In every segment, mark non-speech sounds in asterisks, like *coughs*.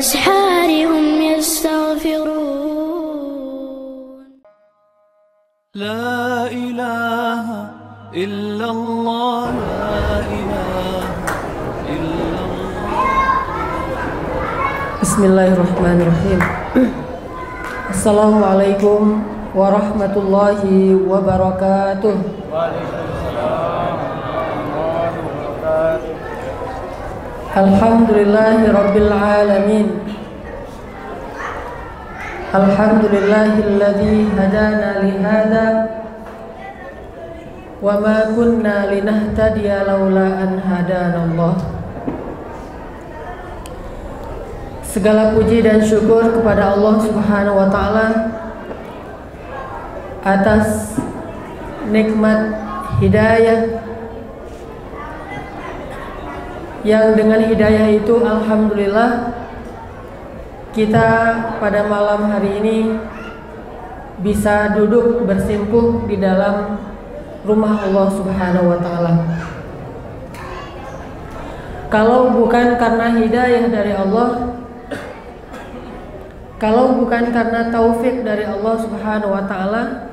وبالأسحار هم يستغفرون. لا إله إلا الله لا إله إلا الله بسم الله الرحمن الرحيم. السلام عليكم ورحمة الله وبركاته. Alhamdulillahi Rabbil Alamin. Alhamdulillahi alladhi hadana lihada Wa ma kunna linahtadiya lawla an hadanallah Segala puji dan syukur kepada Allah Subhanahu wa taala atas nikmat hidayah yang dengan hidayah itu alhamdulillah kita pada malam hari ini bisa duduk bersimpuh di dalam rumah Allah Subhanahu wa taala. Kalau bukan karena hidayah dari Allah, kalau bukan karena taufik dari Allah Subhanahu wa taala,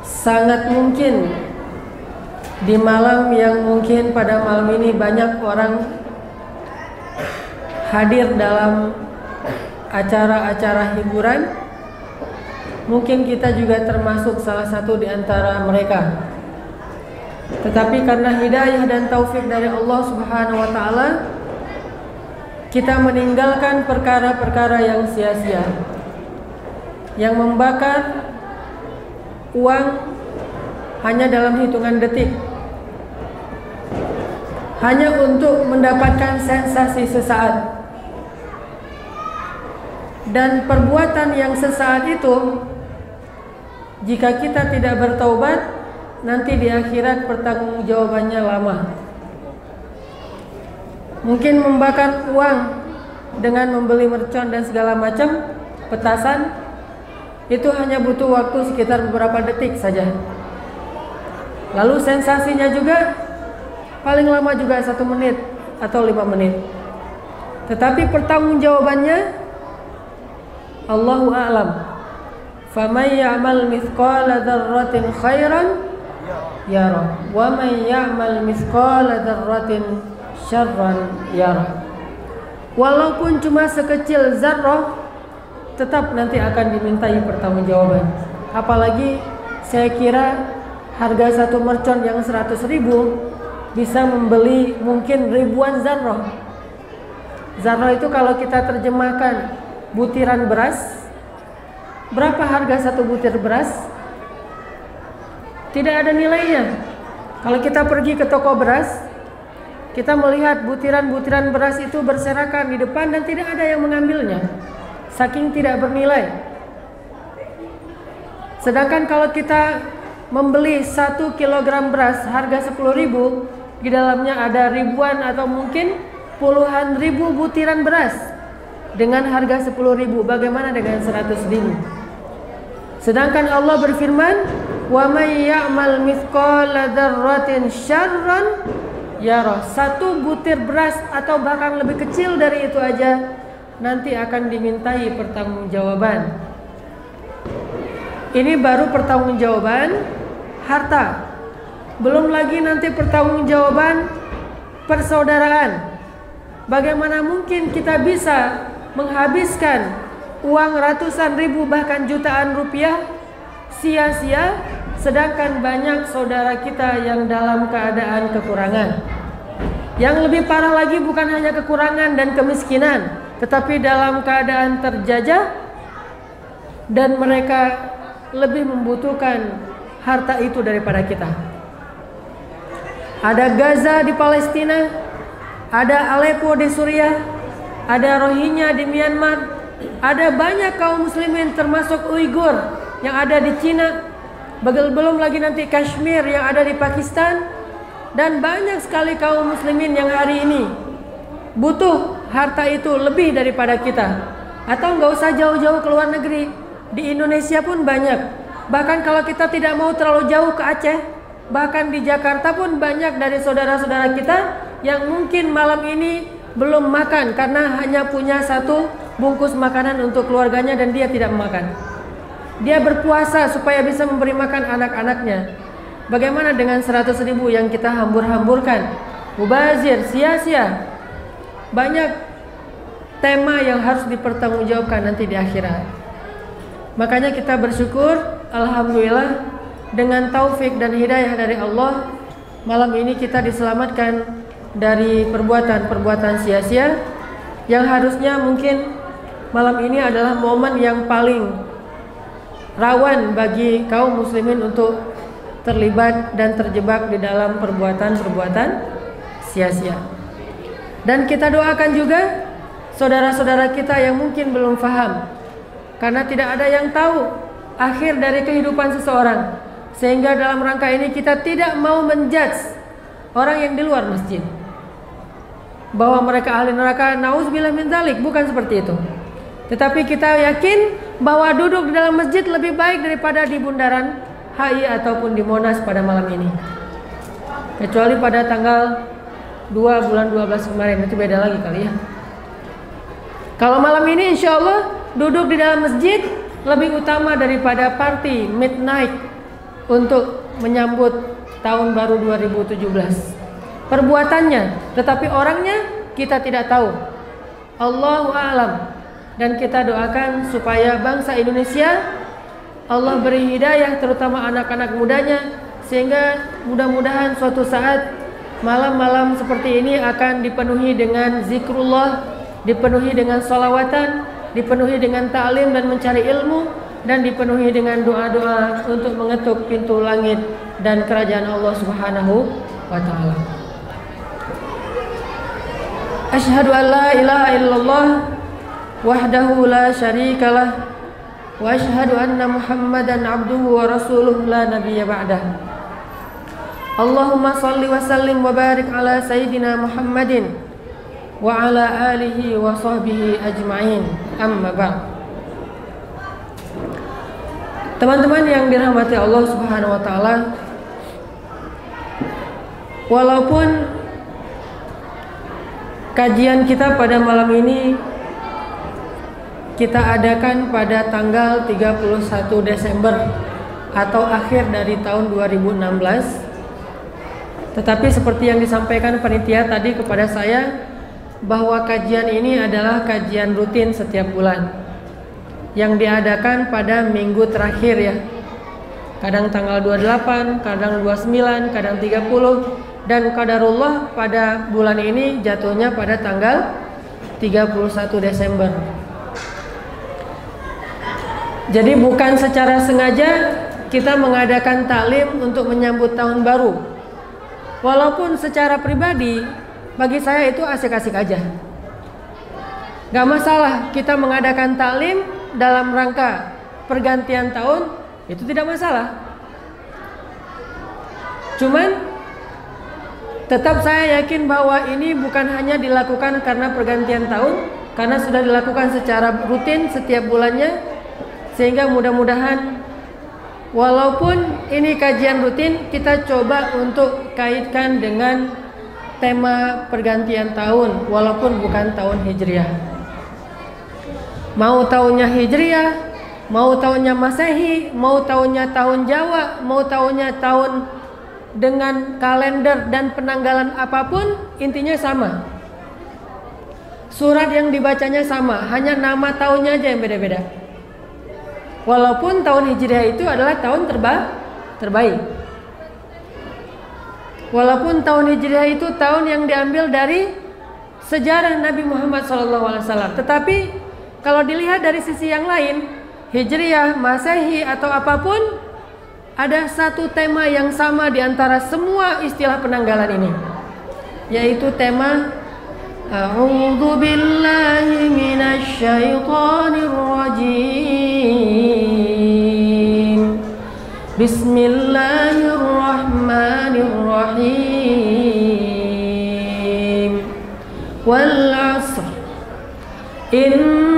sangat mungkin di malam yang mungkin pada malam ini banyak orang hadir dalam acara-acara hiburan, mungkin kita juga termasuk salah satu di antara mereka. Tetapi karena hidayah dan taufik dari Allah Subhanahu wa taala, kita meninggalkan perkara-perkara yang sia-sia yang membakar uang hanya dalam hitungan detik hanya untuk mendapatkan sensasi sesaat. Dan perbuatan yang sesaat itu jika kita tidak bertaubat nanti di akhirat pertanggungjawabannya lama. Mungkin membakar uang dengan membeli mercon dan segala macam petasan itu hanya butuh waktu sekitar beberapa detik saja. Lalu sensasinya juga paling lama juga satu menit atau lima menit. Tetapi pertanggungjawabannya Allahu a'lam. Faman ya'mal mithqala dzarratin khairan yara wa man ya'mal mithqala dzarratin syarran yara walaupun cuma sekecil zarrah tetap nanti akan dimintai pertanggungjawaban. Apalagi saya kira harga satu mercon yang 100 ribu bisa membeli mungkin ribuan zarrah zarrah itu kalau kita terjemahkan butiran beras berapa harga satu butir beras? Tidak ada nilainya. Kalau kita pergi ke toko beras kita melihat butiran-butiran beras itu berserakan di depan dan tidak ada yang mengambilnya. Saking tidak bernilai. Sedangkan kalau kita membeli satu kilogram beras harga 10 ribu di dalamnya ada ribuan atau mungkin puluhan ribu butiran beras dengan harga 10 ribu. Bagaimana dengan 100 ribu? Sedangkan Allah berfirman wa may ya'mal mithqala dzarratin syarran yara satu butir beras atau bahkan lebih kecil dari itu aja nanti akan dimintai pertanggungjawaban. Ini baru pertanggungjawaban harta belum lagi nanti pertanggungjawaban persaudaraan bagaimana mungkin kita bisa menghabiskan uang ratusan ribu bahkan jutaan rupiah sia-sia sedangkan banyak saudara kita yang dalam keadaan kekurangan. Yang lebih parah lagi bukan hanya kekurangan dan kemiskinan, tetapi dalam keadaan terjajah dan mereka lebih membutuhkan harta itu daripada kita. Ada Gaza di Palestina, ada Aleppo di Suriah, ada Rohingya di Myanmar, ada banyak kaum muslimin termasuk Uighur yang ada di Cina, belum lagi nanti Kashmir yang ada di Pakistan dan banyak sekali kaum muslimin yang hari ini butuh harta itu lebih daripada kita. Atau nggak usah jauh-jauh ke luar negeri di Indonesia pun banyak. Bahkan kalau kita tidak mau terlalu jauh ke Aceh bahkan di Jakarta pun banyak dari saudara-saudara kita yang mungkin malam ini belum makan karena hanya punya satu bungkus makanan untuk keluarganya dan dia tidak makan. Dia berpuasa supaya bisa memberi makan anak-anaknya. Bagaimana dengan 100 ribu yang kita hambur-hamburkan? Mubazir, sia-sia. Banyak tema yang harus dipertanggungjawabkan nanti di akhirat. Makanya kita bersyukur, alhamdulillah dengan taufik dan hidayah dari Allah, malam ini kita diselamatkan dari perbuatan-perbuatan sia-sia yang harusnya mungkin malam ini adalah momen yang paling rawan bagi kaum muslimin untuk terlibat dan terjebak di dalam perbuatan-perbuatan sia-sia. Dan kita doakan juga saudara-saudara kita yang mungkin belum paham karena tidak ada yang tahu akhir dari kehidupan seseorang. Sehingga dalam rangka ini kita tidak mau menjudge orang yang di luar masjid. Bahwa mereka ahli neraka, nauzubillah min dzalik, bukan seperti itu. Tetapi kita yakin bahwa duduk di dalam masjid lebih baik daripada di bundaran HI ataupun di Monas pada malam ini. Kecuali pada tanggal 2 bulan 12 kemarin itu beda lagi kali ya. Kalau malam ini insya Allah duduk di dalam masjid lebih utama daripada party midnight untuk menyambut tahun baru 2017. Perbuatannya, tetapi orangnya kita tidak tahu. Allahu alam. Dan kita doakan supaya bangsa Indonesia Allah beri hidayah terutama anak-anak mudanya sehingga mudah-mudahan suatu saat malam-malam seperti ini akan dipenuhi dengan zikrullah, dipenuhi dengan salawatan, dipenuhi dengan ta'lim dan mencari ilmu dan dipenuhi dengan doa-doa untuk mengetuk pintu langit dan kerajaan Allah Subhanahu wa taala. Asyhadu an la ilaha illallah wahdahu la syarikalah wa asyhadu anna Muhammadan abduhu wa rasuluh la nabiyya ba'dah. Allahumma salli wa sallim wa barik ala sayyidina Muhammadin wa ala alihi wa sahbihi ajma'in amma ba'd Teman-teman yang dirahmati Allah Subhanahu wa taala Walaupun kajian kita pada malam ini kita adakan pada tanggal 31 Desember atau akhir dari tahun 2016 tetapi seperti yang disampaikan panitia tadi kepada saya bahwa kajian ini adalah kajian rutin setiap bulan yang diadakan pada minggu terakhir ya. Kadang tanggal 28, kadang 29, kadang 30 dan kadarullah pada bulan ini jatuhnya pada tanggal 31 Desember. Jadi bukan secara sengaja kita mengadakan taklim untuk menyambut tahun baru. Walaupun secara pribadi bagi saya itu asik-asik aja. Gak masalah kita mengadakan taklim dalam rangka pergantian tahun itu tidak masalah. Cuman tetap saya yakin bahwa ini bukan hanya dilakukan karena pergantian tahun, karena sudah dilakukan secara rutin setiap bulannya, sehingga mudah-mudahan walaupun ini kajian rutin, kita coba untuk kaitkan dengan tema pergantian tahun, walaupun bukan tahun hijriah mau tahunnya Hijriah, mau tahunnya Masehi, mau tahunnya tahun Jawa, mau tahunnya tahun dengan kalender dan penanggalan apa pun, intinya sama. Surat yang dibacanya sama, hanya nama tahunnya aja yang beda-beda. Walaupun tahun Hijriah itu adalah tahun terba terbaik. Walaupun tahun Hijriah itu tahun yang diambil dari sejarah Nabi Muhammad SAW, tetapi kalau dilihat dari sisi yang lain, Hijriyah, Masehi atau apa pun ada satu tema yang sama di antara semua istilah penanggalan ini yaitu tema A'udzu billahi rajim. Bismillahirrahmanirrahim. Wal Inna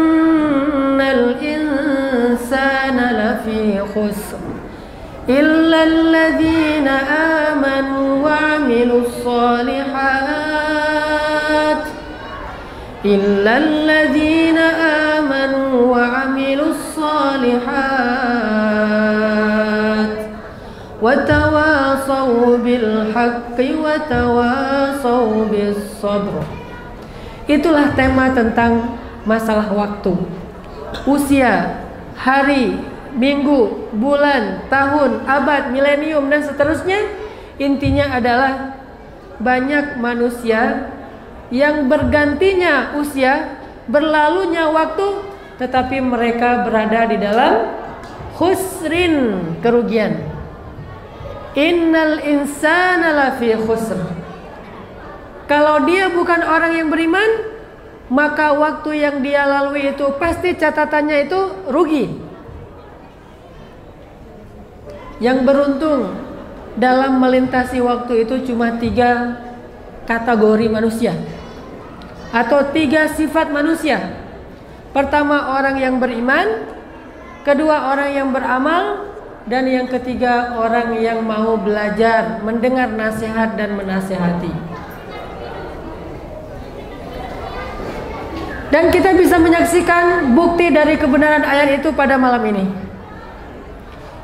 الذين آمنوا وعملوا الصالحات إلا الذين آمنوا وعملوا الصالحات وتواصوا بالحق وتواصوا بالصبر Itulah tema tentang masalah waktu. Usia, hari, minggu, bulan, tahun, abad, milenium dan seterusnya intinya adalah banyak manusia yang bergantinya usia, berlalunya waktu, tetapi mereka berada di dalam khusrin, kerugian. Innal insana lafi khusr. Kalau dia bukan orang yang beriman, maka waktu yang dia lalui itu pasti catatannya itu rugi. Yang beruntung dalam melintasi waktu itu cuma tiga kategori manusia atau tiga sifat manusia. Pertama orang yang beriman, kedua orang yang beramal, dan yang ketiga orang yang mau belajar, mendengar nasihat dan menasehati. Dan kita bisa menyaksikan bukti dari kebenaran ayat itu pada malam ini.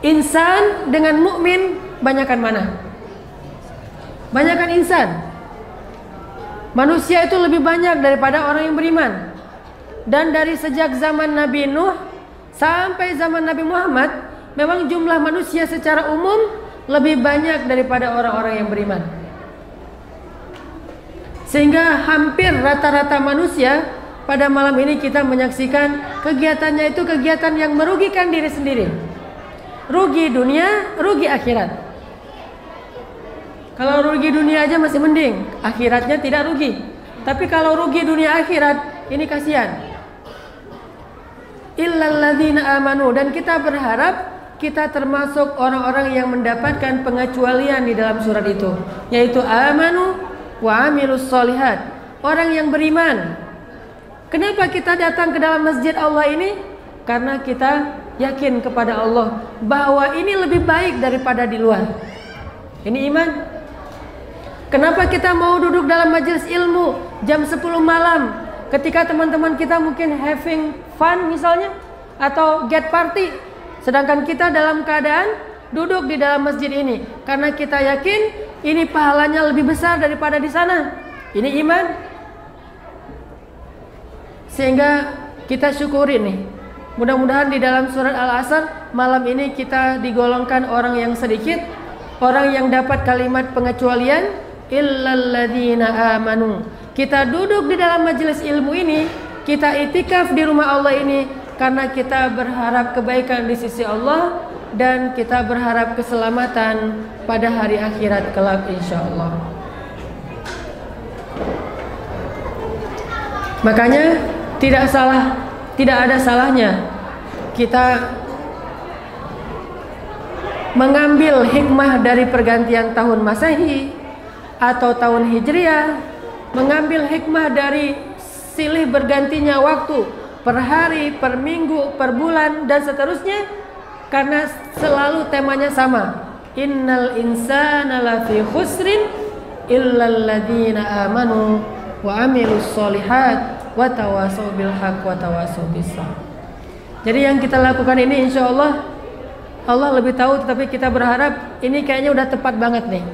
Insan dengan mukmin banyakkan mana? Banyakkan insan. Manusia itu lebih banyak daripada orang yang beriman. Dan dari sejak zaman Nabi Nuh sampai zaman Nabi Muhammad, memang jumlah manusia secara umum lebih banyak daripada orang-orang yang beriman. Sehingga hampir rata-rata manusia pada malam ini kita menyaksikan kegiatannya itu kegiatan yang merugikan diri sendiri. Rugi dunia, rugi akhirat. Kalau rugi dunia aja masih mending, akhiratnya tidak rugi. Tapi kalau rugi dunia akhirat, ini kasihan. Illalladzina amanu dan kita berharap kita termasuk orang-orang yang mendapatkan pengecualian di dalam surat itu, yaitu amanu wa amilus solihat. Orang yang beriman, Kenapa kita datang ke dalam masjid Allah ini? Karena kita yakin kepada Allah bahwa ini lebih baik daripada di luar. Ini iman. Kenapa kita mau duduk dalam majelis ilmu jam 10 malam ketika teman-teman kita mungkin having fun misalnya atau get party sedangkan kita dalam keadaan duduk di dalam masjid ini karena kita yakin ini pahalanya lebih besar daripada di sana. Ini iman. Sehingga kita syukuri nih. Mudah-mudahan di dalam surat Al-Asr malam ini kita digolongkan orang yang sedikit, orang yang dapat kalimat pengecualian illalladzina amanu. Kita duduk di dalam majelis ilmu ini, kita itikaf di rumah Allah ini karena kita berharap kebaikan di sisi Allah dan kita berharap keselamatan pada hari akhirat kelak insyaallah. Makanya tidak salah, tidak ada salahnya kita mengambil hikmah dari pergantian tahun Masehi atau tahun Hijriah, mengambil hikmah dari silih bergantinya waktu per hari, per minggu, per bulan dan seterusnya karena selalu temanya sama. Innal insana lafi khusrin ladzina amanu wa amilus solihat watawasau bil haq watawasau Jadi yang kita lakukan ini insya Allah Allah lebih tahu tetapi kita berharap ini kayaknya udah tepat banget nih.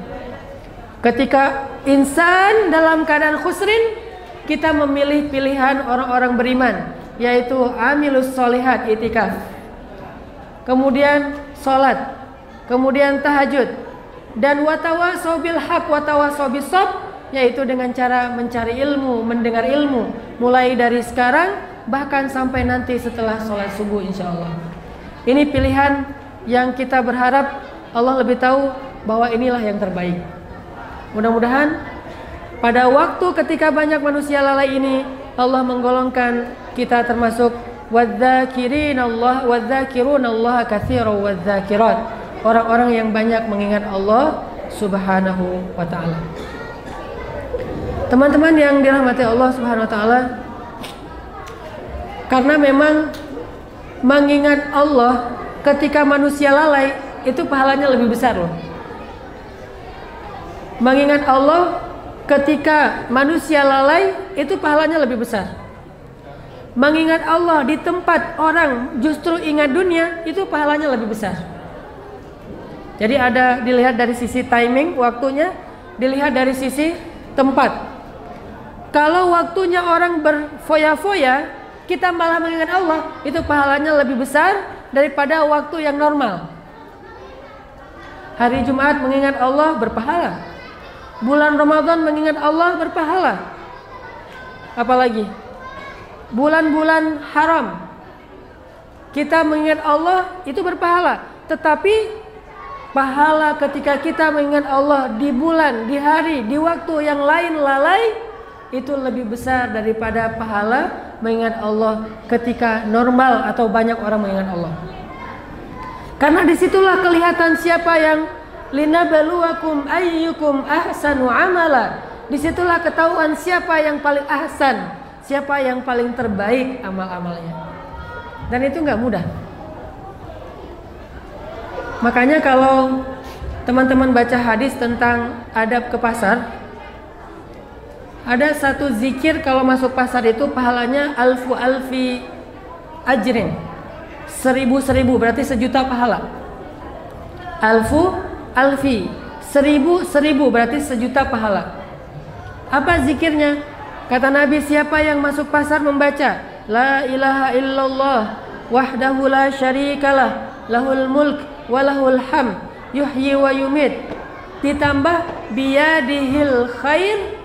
Ketika insan dalam keadaan khusrin kita memilih pilihan orang-orang beriman yaitu amilus solihat itikaf. Kemudian salat, kemudian tahajud dan watawasau bil haq watawasau yaitu dengan cara mencari ilmu, mendengar ilmu mulai dari sekarang bahkan sampai nanti setelah sholat subuh insya Allah. Ini pilihan yang kita berharap Allah lebih tahu bahwa inilah yang terbaik. Mudah-mudahan pada waktu ketika banyak manusia lalai ini Allah menggolongkan kita termasuk. Orang-orang yang banyak mengingat Allah Subhanahu wa taala. Teman-teman yang dirahmati Allah Subhanahu wa taala, karena memang mengingat Allah ketika manusia lalai itu pahalanya lebih besar loh. Mengingat Allah ketika manusia lalai itu pahalanya lebih besar. mengingat Allah di tempat orang justru ingat dunia, itu pahalanya lebih besar. Jadi ada dilihat dari sisi timing waktunya, dilihat dari sisi tempat. Kalau waktunya orang berfoya-foya, kita malah mengingat Allah, itu pahalanya lebih besar daripada waktu yang normal. Hari Jumat mengingat Allah berpahala. Bulan Ramadan mengingat Allah berpahala. Apalagi bulan-bulan haram kita mengingat Allah itu berpahala. Tetapi pahala ketika kita mengingat Allah di bulan, di hari, di waktu yang lain lalai itu lebih besar daripada pahala mengingat Allah ketika normal atau banyak orang mengingat Allah. Karena di situlah kelihatan siapa yang linabluwakum ayyukum ahsanu amala. Di situlah ketahuan siapa yang paling ahsan, siapa yang paling terbaik amal-amalnya. Dan itu nggak mudah. Makanya kalau teman-teman baca hadis tentang adab ke pasar, ada satu zikir kalau masuk pasar itu pahalanya alfu alfi ajrin. Seribu seribu berarti sejuta pahala. Alfu alfi seribu seribu berarti sejuta pahala. Apa zikirnya? Kata Nabi siapa yang masuk pasar membaca La ilaha illallah wahdahu la syarikalah lahul mulk wa lahul ham yuhyi wa yumit ditambah biyadihil khair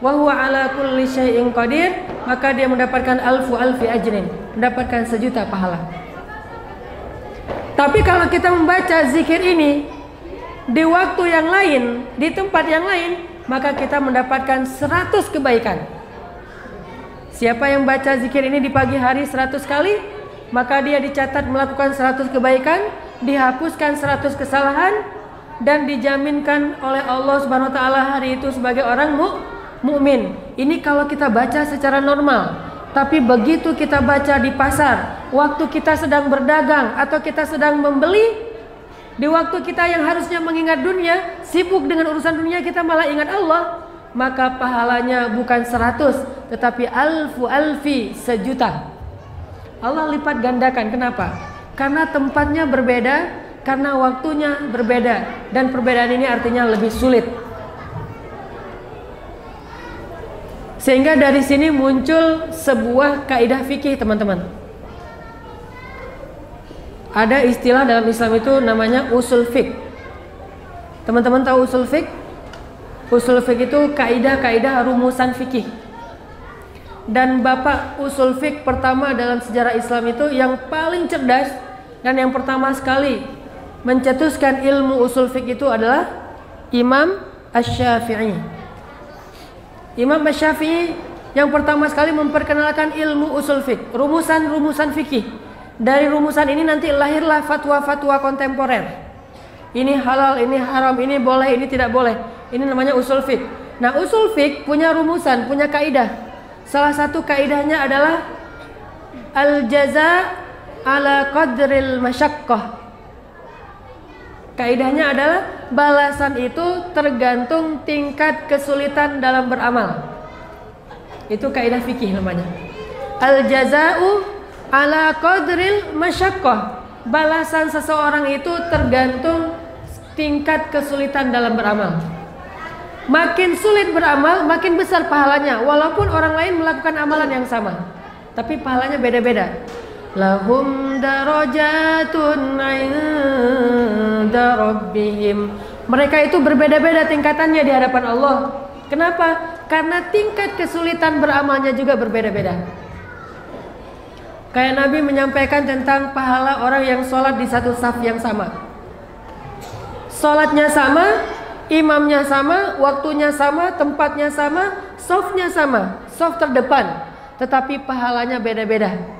wa huwa ala kulli syai'in qadir maka dia mendapatkan alfu alfi ajrin mendapatkan sejuta pahala. Tapi kalau kita membaca zikir ini di waktu yang lain di tempat yang lain maka kita mendapatkan 100 kebaikan. Siapa yang baca zikir ini di pagi hari 100 kali maka dia dicatat melakukan 100 kebaikan dihapuskan 100 kesalahan dan dijaminkan oleh Allah Subhanahu wa taala hari itu sebagai orang mu mukmin. Ini kalau kita baca secara normal. Tapi begitu kita baca di pasar, waktu kita sedang berdagang atau kita sedang membeli, di waktu kita yang harusnya mengingat dunia, sibuk dengan urusan dunia kita malah ingat Allah, maka pahalanya bukan 100 tetapi alfu alfi sejuta. Allah lipat gandakan. Kenapa? Karena tempatnya berbeda, karena waktunya berbeda dan perbedaan ini artinya lebih sulit. Sehingga dari sini muncul sebuah kaidah fikih teman-teman. Ada istilah dalam Islam itu namanya usul fik. Teman-teman tahu usul fik? Usul fik itu kaidah-kaidah rumusan fikih. Dan bapak usul fik pertama dalam sejarah Islam itu yang paling cerdas dan yang pertama sekali mencetuskan ilmu usul fik itu adalah Imam Asy-Syafi'i. Imam Syafi'i yang pertama sekali memperkenalkan ilmu usul fik, rumusan-rumusan fikih. Dari rumusan ini nanti lahirlah fatwa-fatwa kontemporer. Ini halal, ini haram, ini boleh, ini tidak boleh. Ini namanya usul fik. Nah, usul fik punya rumusan, punya kaidah. Salah satu kaidahnya adalah al jaza ala qadril masyaqqah. Kaidahnya adalah balasan itu tergantung tingkat kesulitan dalam beramal. Itu kaidah fikih namanya. Al jazau ala qadril masyaqqah. Balasan seseorang itu tergantung tingkat kesulitan dalam beramal. Makin sulit beramal, makin besar pahalanya walaupun orang lain melakukan amalan yang sama. Tapi pahalanya beda-beda lahum darajatun inda rabbihim. Mereka itu berbeda-beda tingkatannya di hadapan Allah. Kenapa? Karena tingkat kesulitan beramalnya juga berbeda-beda. Kayak Nabi menyampaikan tentang pahala orang yang sholat di satu saf yang sama. Sholatnya sama imamnya sama waktunya sama tempatnya sama softnya sama soft terdepan. Tetapi pahalanya beda-beda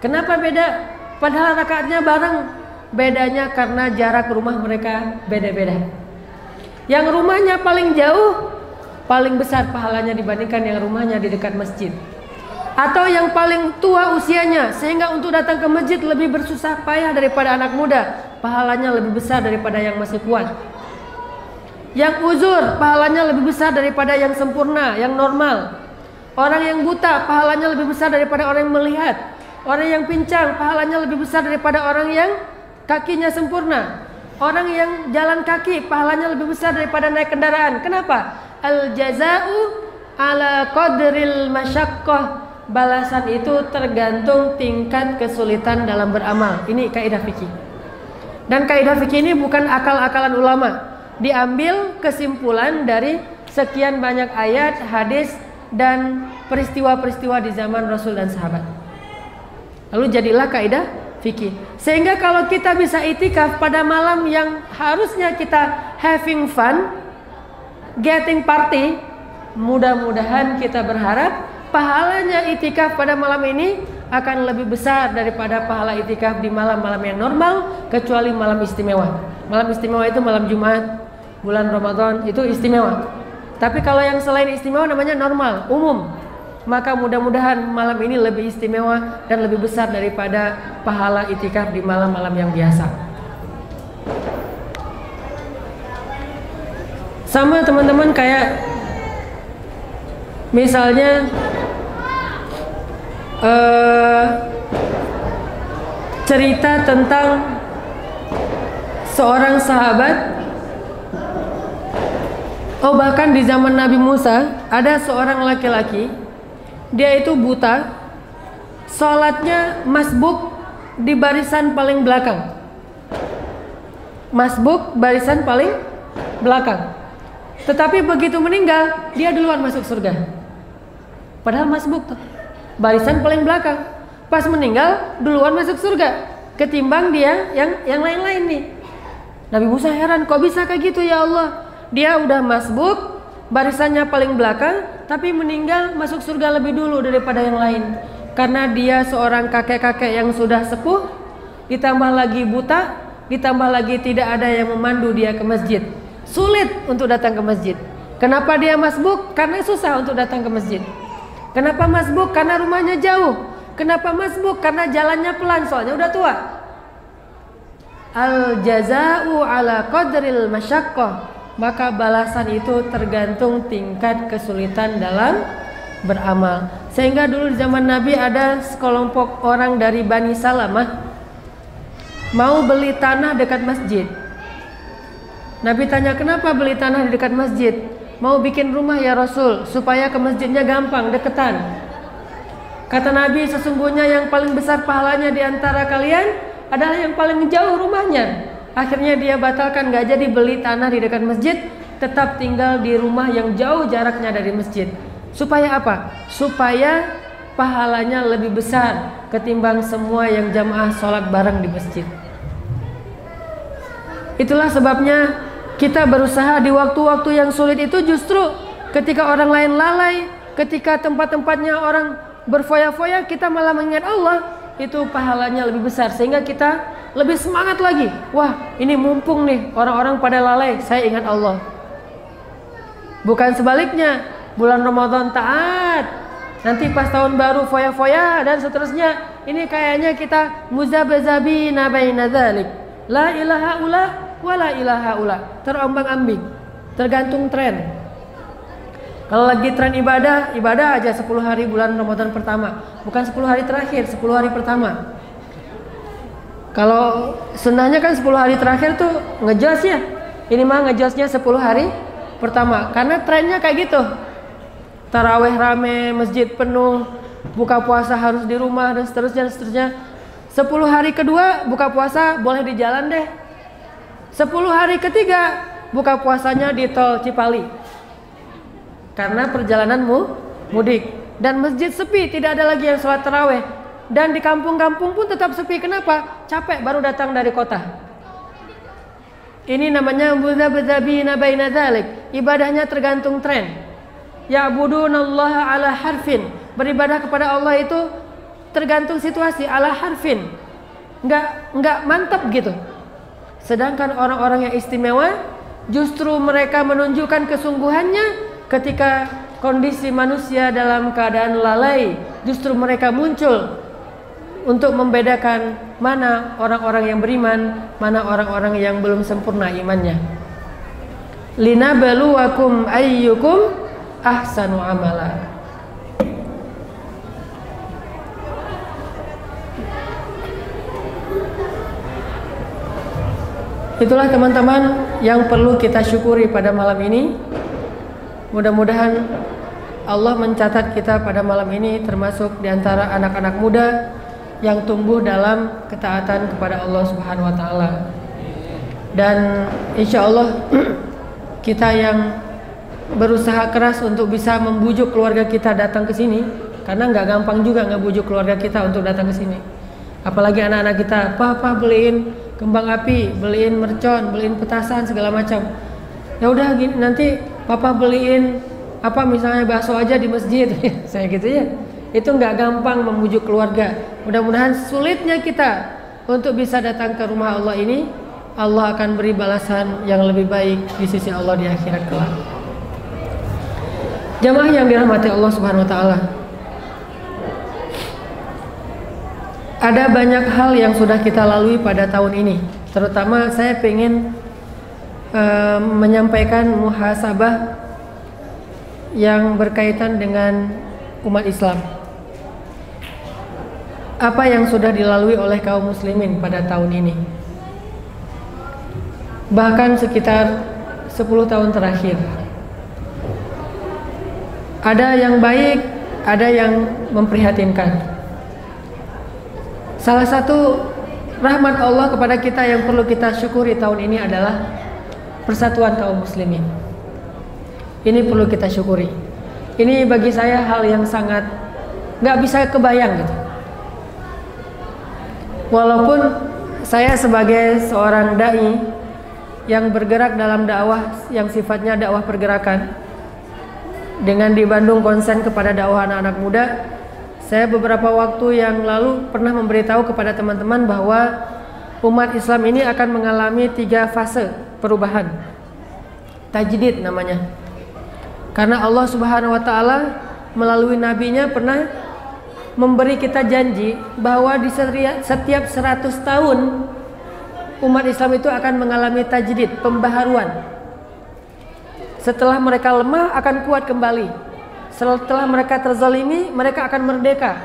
Kenapa beda? Padahal rakaatnya bareng. Bedanya karena jarak rumah mereka beda-beda. Yang rumahnya paling jauh, paling besar pahalanya dibandingkan yang rumahnya di dekat masjid. Atau yang paling tua usianya, sehingga untuk datang ke masjid lebih bersusah payah daripada anak muda, pahalanya lebih besar daripada yang masih kuat. Yang uzur, pahalanya lebih besar daripada yang sempurna, yang normal. Orang yang buta pahalanya lebih besar daripada orang yang melihat. Orang yang pincang pahalanya lebih besar daripada orang yang kakinya sempurna. Orang yang jalan kaki pahalanya lebih besar daripada naik kendaraan. Kenapa? Al jazau ala qadril masyaqqah. Balasan itu tergantung tingkat kesulitan dalam beramal. Ini kaidah fikih. Dan kaidah fikih ini bukan akal-akalan ulama. Diambil kesimpulan dari sekian banyak ayat, hadis dan peristiwa-peristiwa di zaman Rasul dan sahabat. Lalu jadilah kaidah fikih. Sehingga kalau kita bisa itikaf pada malam yang harusnya kita having fun, getting party, mudah-mudahan kita berharap pahalanya itikaf pada malam ini akan lebih besar daripada pahala itikaf di malam-malam yang normal kecuali malam istimewa. Malam istimewa itu malam Jumat, bulan Ramadan itu istimewa. Tapi kalau yang selain istimewa namanya normal, umum maka mudah-mudahan malam ini lebih istimewa dan lebih besar daripada pahala itikaf di malam-malam yang biasa. Sama teman-teman kayak misalnya uh, cerita tentang seorang sahabat Oh bahkan di zaman Nabi Musa ada seorang laki-laki dia itu buta, sholatnya masbuk di barisan paling belakang. Masbuk barisan paling belakang. Tetapi begitu meninggal, dia duluan masuk surga. Padahal masbuk tuh. Barisan paling belakang. Pas meninggal, duluan masuk surga. Ketimbang dia yang yang lain-lain nih. Nabi Musa heran, kok bisa kayak gitu ya Allah? Dia udah masbuk, barisannya paling belakang, tapi meninggal masuk surga lebih dulu daripada yang lain. Karena dia seorang kakek-kakek yang sudah sepuh, ditambah lagi buta, ditambah lagi tidak ada yang memandu dia ke masjid. Sulit untuk datang ke masjid. Kenapa dia masbuk? Karena susah untuk datang ke masjid. Kenapa masbuk? Karena rumahnya jauh. Kenapa masbuk? Karena jalannya pelan soalnya udah tua. Al jazau ala qadril masyaqqah maka balasan itu tergantung tingkat kesulitan dalam beramal. Sehingga dulu di zaman Nabi ada sekelompok orang dari Bani Salamah mau beli tanah dekat masjid. Nabi tanya kenapa beli tanah di dekat masjid? Mau bikin rumah ya Rasul supaya ke masjidnya gampang, deketan. Kata Nabi sesungguhnya yang paling besar pahalanya di antara kalian adalah yang paling jauh rumahnya. Akhirnya dia batalkan gak jadi beli tanah di dekat masjid, tetap tinggal di rumah yang jauh jaraknya dari masjid. Supaya apa? Supaya pahalanya lebih besar ketimbang semua yang jamaah sholat bareng di masjid. Itulah sebabnya kita berusaha di waktu-waktu yang sulit itu justru ketika orang lain lalai, ketika tempat-tempatnya orang berfoya-foya, kita malah mengingat Allah, itu pahalanya lebih besar sehingga kita lebih semangat lagi. Wah, ini mumpung nih orang-orang pada lalai, saya ingat Allah. Bukan sebaliknya, bulan Ramadan taat, nanti pas tahun baru foya-foya dan seterusnya. Ini kayaknya kita muzabazabi baina dzalik. La ilaha ula wa la ilaha ula. Terombang-ambing, tergantung tren. Kalau lagi tren ibadah, ibadah aja 10 hari bulan Ramadan pertama. Bukan 10 hari terakhir, 10 hari pertama. Kalau sunnahnya kan 10 hari terakhir tuh ngejos ya. Ini mah ngejosnya 10 hari pertama. Karena trennya kayak gitu. Taraweh rame, masjid penuh, buka puasa harus di rumah dan seterusnya dan seterusnya. 10 hari kedua buka puasa boleh di jalan deh. 10 hari ketiga buka puasanya di tol Cipali karena perjalananmu mudik dan masjid sepi tidak ada lagi yang sholat terawih dan di kampung-kampung pun tetap sepi. Kenapa? Capek baru datang dari kota. Ini namanya ibadahnya tergantung tren. Ya'budunallaha ala harfin. Beribadah kepada Allah itu tergantung situasi ala harfin. Nggak nggak mantap gitu. Sedangkan orang-orang yang istimewa justru mereka menunjukkan kesungguhannya ketika kondisi manusia dalam keadaan lalai. Justru mereka muncul untuk membedakan mana orang-orang yang beriman, mana orang-orang yang belum sempurna imannya. Lina Linabaluwakum ayyukum ahsanu amala. Itulah teman-teman yang perlu kita syukuri pada malam ini. Mudah-mudahan Allah mencatat kita pada malam ini termasuk di antara anak-anak muda yang tumbuh dalam ketaatan kepada Allah Subhanahu wa taala. Dan insya Allah *clears throat* kita yang berusaha keras untuk bisa membujuk keluarga kita datang ke sini karena nggak gampang juga ngebujuk keluarga kita untuk datang ke sini. Apalagi anak-anak kita, papa beliin kembang api, beliin mercon, beliin petasan segala macam. Ya udah nanti papa beliin apa misalnya bakso aja di masjid *laughs* saya gitu ya itu nggak gampang memujuk keluarga. Mudah-mudahan sulitnya kita untuk bisa datang ke rumah Allah ini Allah akan beri balasan yang lebih baik di sisi Allah di akhirat kelak. Jamaah yang dirahmati Allah subhanahu wa ta'ala ada banyak hal yang sudah kita lalui pada tahun ini. Terutama saya ingin uh, menyampaikan muhasabah yang berkaitan dengan umat Islam. Apa yang sudah dilalui oleh kaum muslimin pada tahun ini? Bahkan sekitar 10 tahun terakhir. Ada yang baik, ada yang memprihatinkan. Salah satu rahmat Allah kepada kita yang perlu kita syukuri tahun ini adalah persatuan kaum muslimin. Ini perlu kita syukuri. Ini bagi saya hal yang sangat nggak bisa kebayang gitu. Walaupun saya sebagai seorang dai yang bergerak dalam dakwah yang sifatnya dakwah pergerakan dengan di Bandung konsen kepada dakwah anak-anak muda, saya beberapa waktu yang lalu pernah memberitahu kepada teman-teman bahwa umat Islam ini akan mengalami tiga fase perubahan. Tajdid namanya. Karena Allah Subhanahu wa taala melalui nabinya pernah memberi kita janji bahwa di setiap 100 tahun umat Islam itu akan mengalami tajdid, pembaharuan. Setelah mereka lemah akan kuat kembali. Setelah mereka terzalimi, mereka akan merdeka.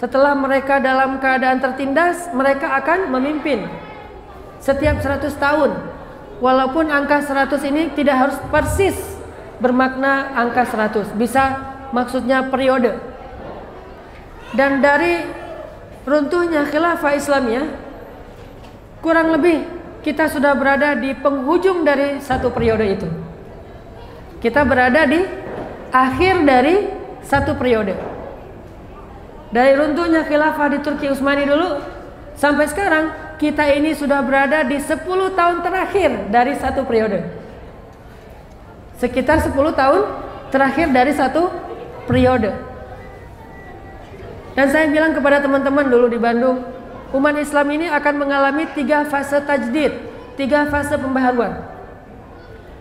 Setelah mereka dalam keadaan tertindas, mereka akan memimpin. Setiap 100 tahun. Walaupun angka 100 ini tidak harus persis bermakna angka 100 bisa maksudnya periode dan dari runtuhnya khilafah Islamnya kurang lebih kita sudah berada di penghujung dari satu periode itu. Kita berada di akhir dari satu periode. Dari runtuhnya khilafah di Turki Utsmani dulu sampai sekarang kita ini sudah berada di 10 tahun terakhir dari satu periode. Sekitar 10 tahun terakhir dari satu periode. Dan saya bilang kepada teman-teman dulu di Bandung, umat Islam ini akan mengalami tiga fase tajdid, tiga fase pembaharuan.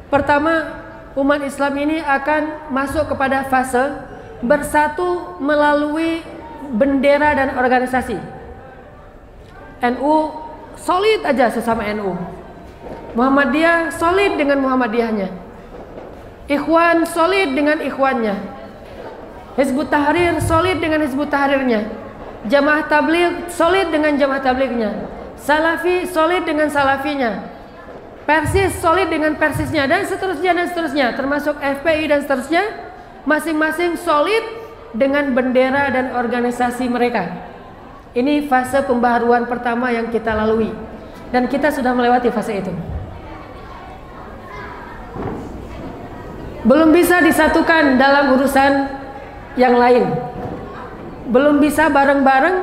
Pertama, umat Islam ini akan masuk kepada fase bersatu melalui bendera dan organisasi. NU solid aja sesama NU. Muhammadiyah solid dengan Muhammadiyahnya. Ikhwan solid dengan ikhwannya. Hizbut Tahrir solid dengan Hizbut Tahrirnya. Jamaah Tabligh solid dengan jamaah tablignya. Salafi solid dengan salafinya. Persis solid dengan persisnya dan seterusnya dan seterusnya termasuk FPI dan seterusnya masing-masing solid dengan bendera dan organisasi mereka. Ini fase pembaharuan pertama yang kita lalui dan kita sudah melewati fase itu. belum bisa disatukan dalam urusan yang lain. Belum bisa bareng-bareng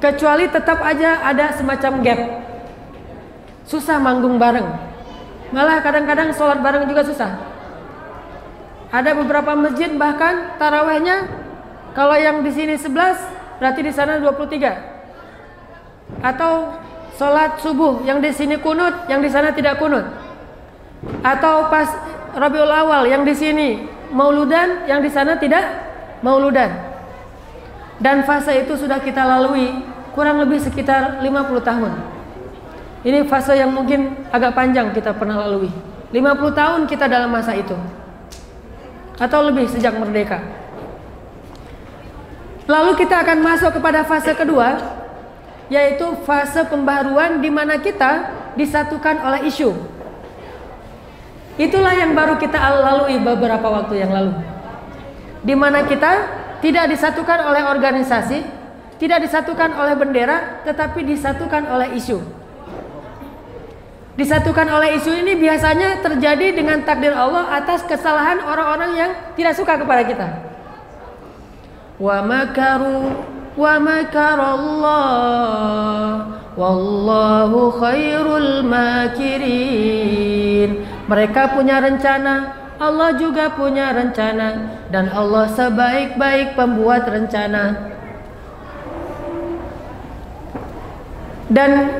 kecuali tetap aja ada semacam gap. Susah manggung bareng. Malah kadang-kadang sholat bareng juga susah. Ada beberapa masjid bahkan tarawehnya kalau yang di sini 11 berarti di sana 23. Atau sholat subuh yang di sini kunut, yang di sana tidak kunut. Atau pas Rabiul Awal yang di sini Mauludan, yang di sana tidak Mauludan. Dan fase itu sudah kita lalui kurang lebih sekitar 50 tahun. Ini fase yang mungkin agak panjang kita pernah lalui. 50 tahun kita dalam masa itu. Atau lebih sejak merdeka. Lalu kita akan masuk kepada fase kedua yaitu fase pembaruan di mana kita disatukan oleh isu. Itulah yang baru kita lalui beberapa waktu yang lalu. Di mana kita tidak disatukan oleh organisasi, tidak disatukan oleh bendera, tetapi disatukan oleh isu. Disatukan oleh isu ini biasanya terjadi dengan takdir Allah atas kesalahan orang-orang yang tidak suka kepada kita. Wa makaru wa makarallah wallahu khairul makirin. Mereka punya rencana, Allah juga punya rencana dan Allah sebaik-baik pembuat rencana. Dan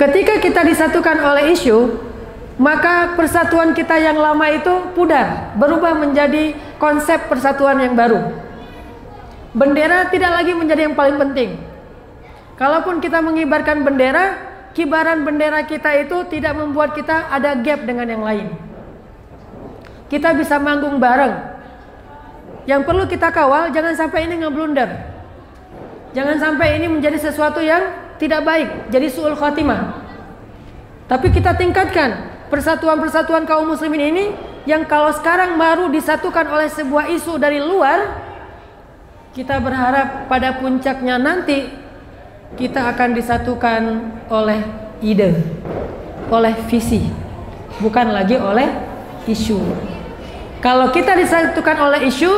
ketika kita disatukan oleh isu, maka persatuan kita yang lama itu pudar, berubah menjadi konsep persatuan yang baru. Bendera tidak lagi menjadi yang paling penting. Kalaupun kita mengibarkan bendera, kibaran bendera kita itu tidak membuat kita ada gap dengan yang lain. Kita bisa manggung bareng. Yang perlu kita kawal jangan sampai ini ngeblunder. Jangan sampai ini menjadi sesuatu yang tidak baik, jadi suul khotimah. Tapi kita tingkatkan persatuan-persatuan kaum muslimin ini yang kalau sekarang baru disatukan oleh sebuah isu dari luar, kita berharap pada puncaknya nanti kita akan disatukan oleh ide, oleh visi, bukan lagi oleh isu. Kalau kita disatukan oleh isu,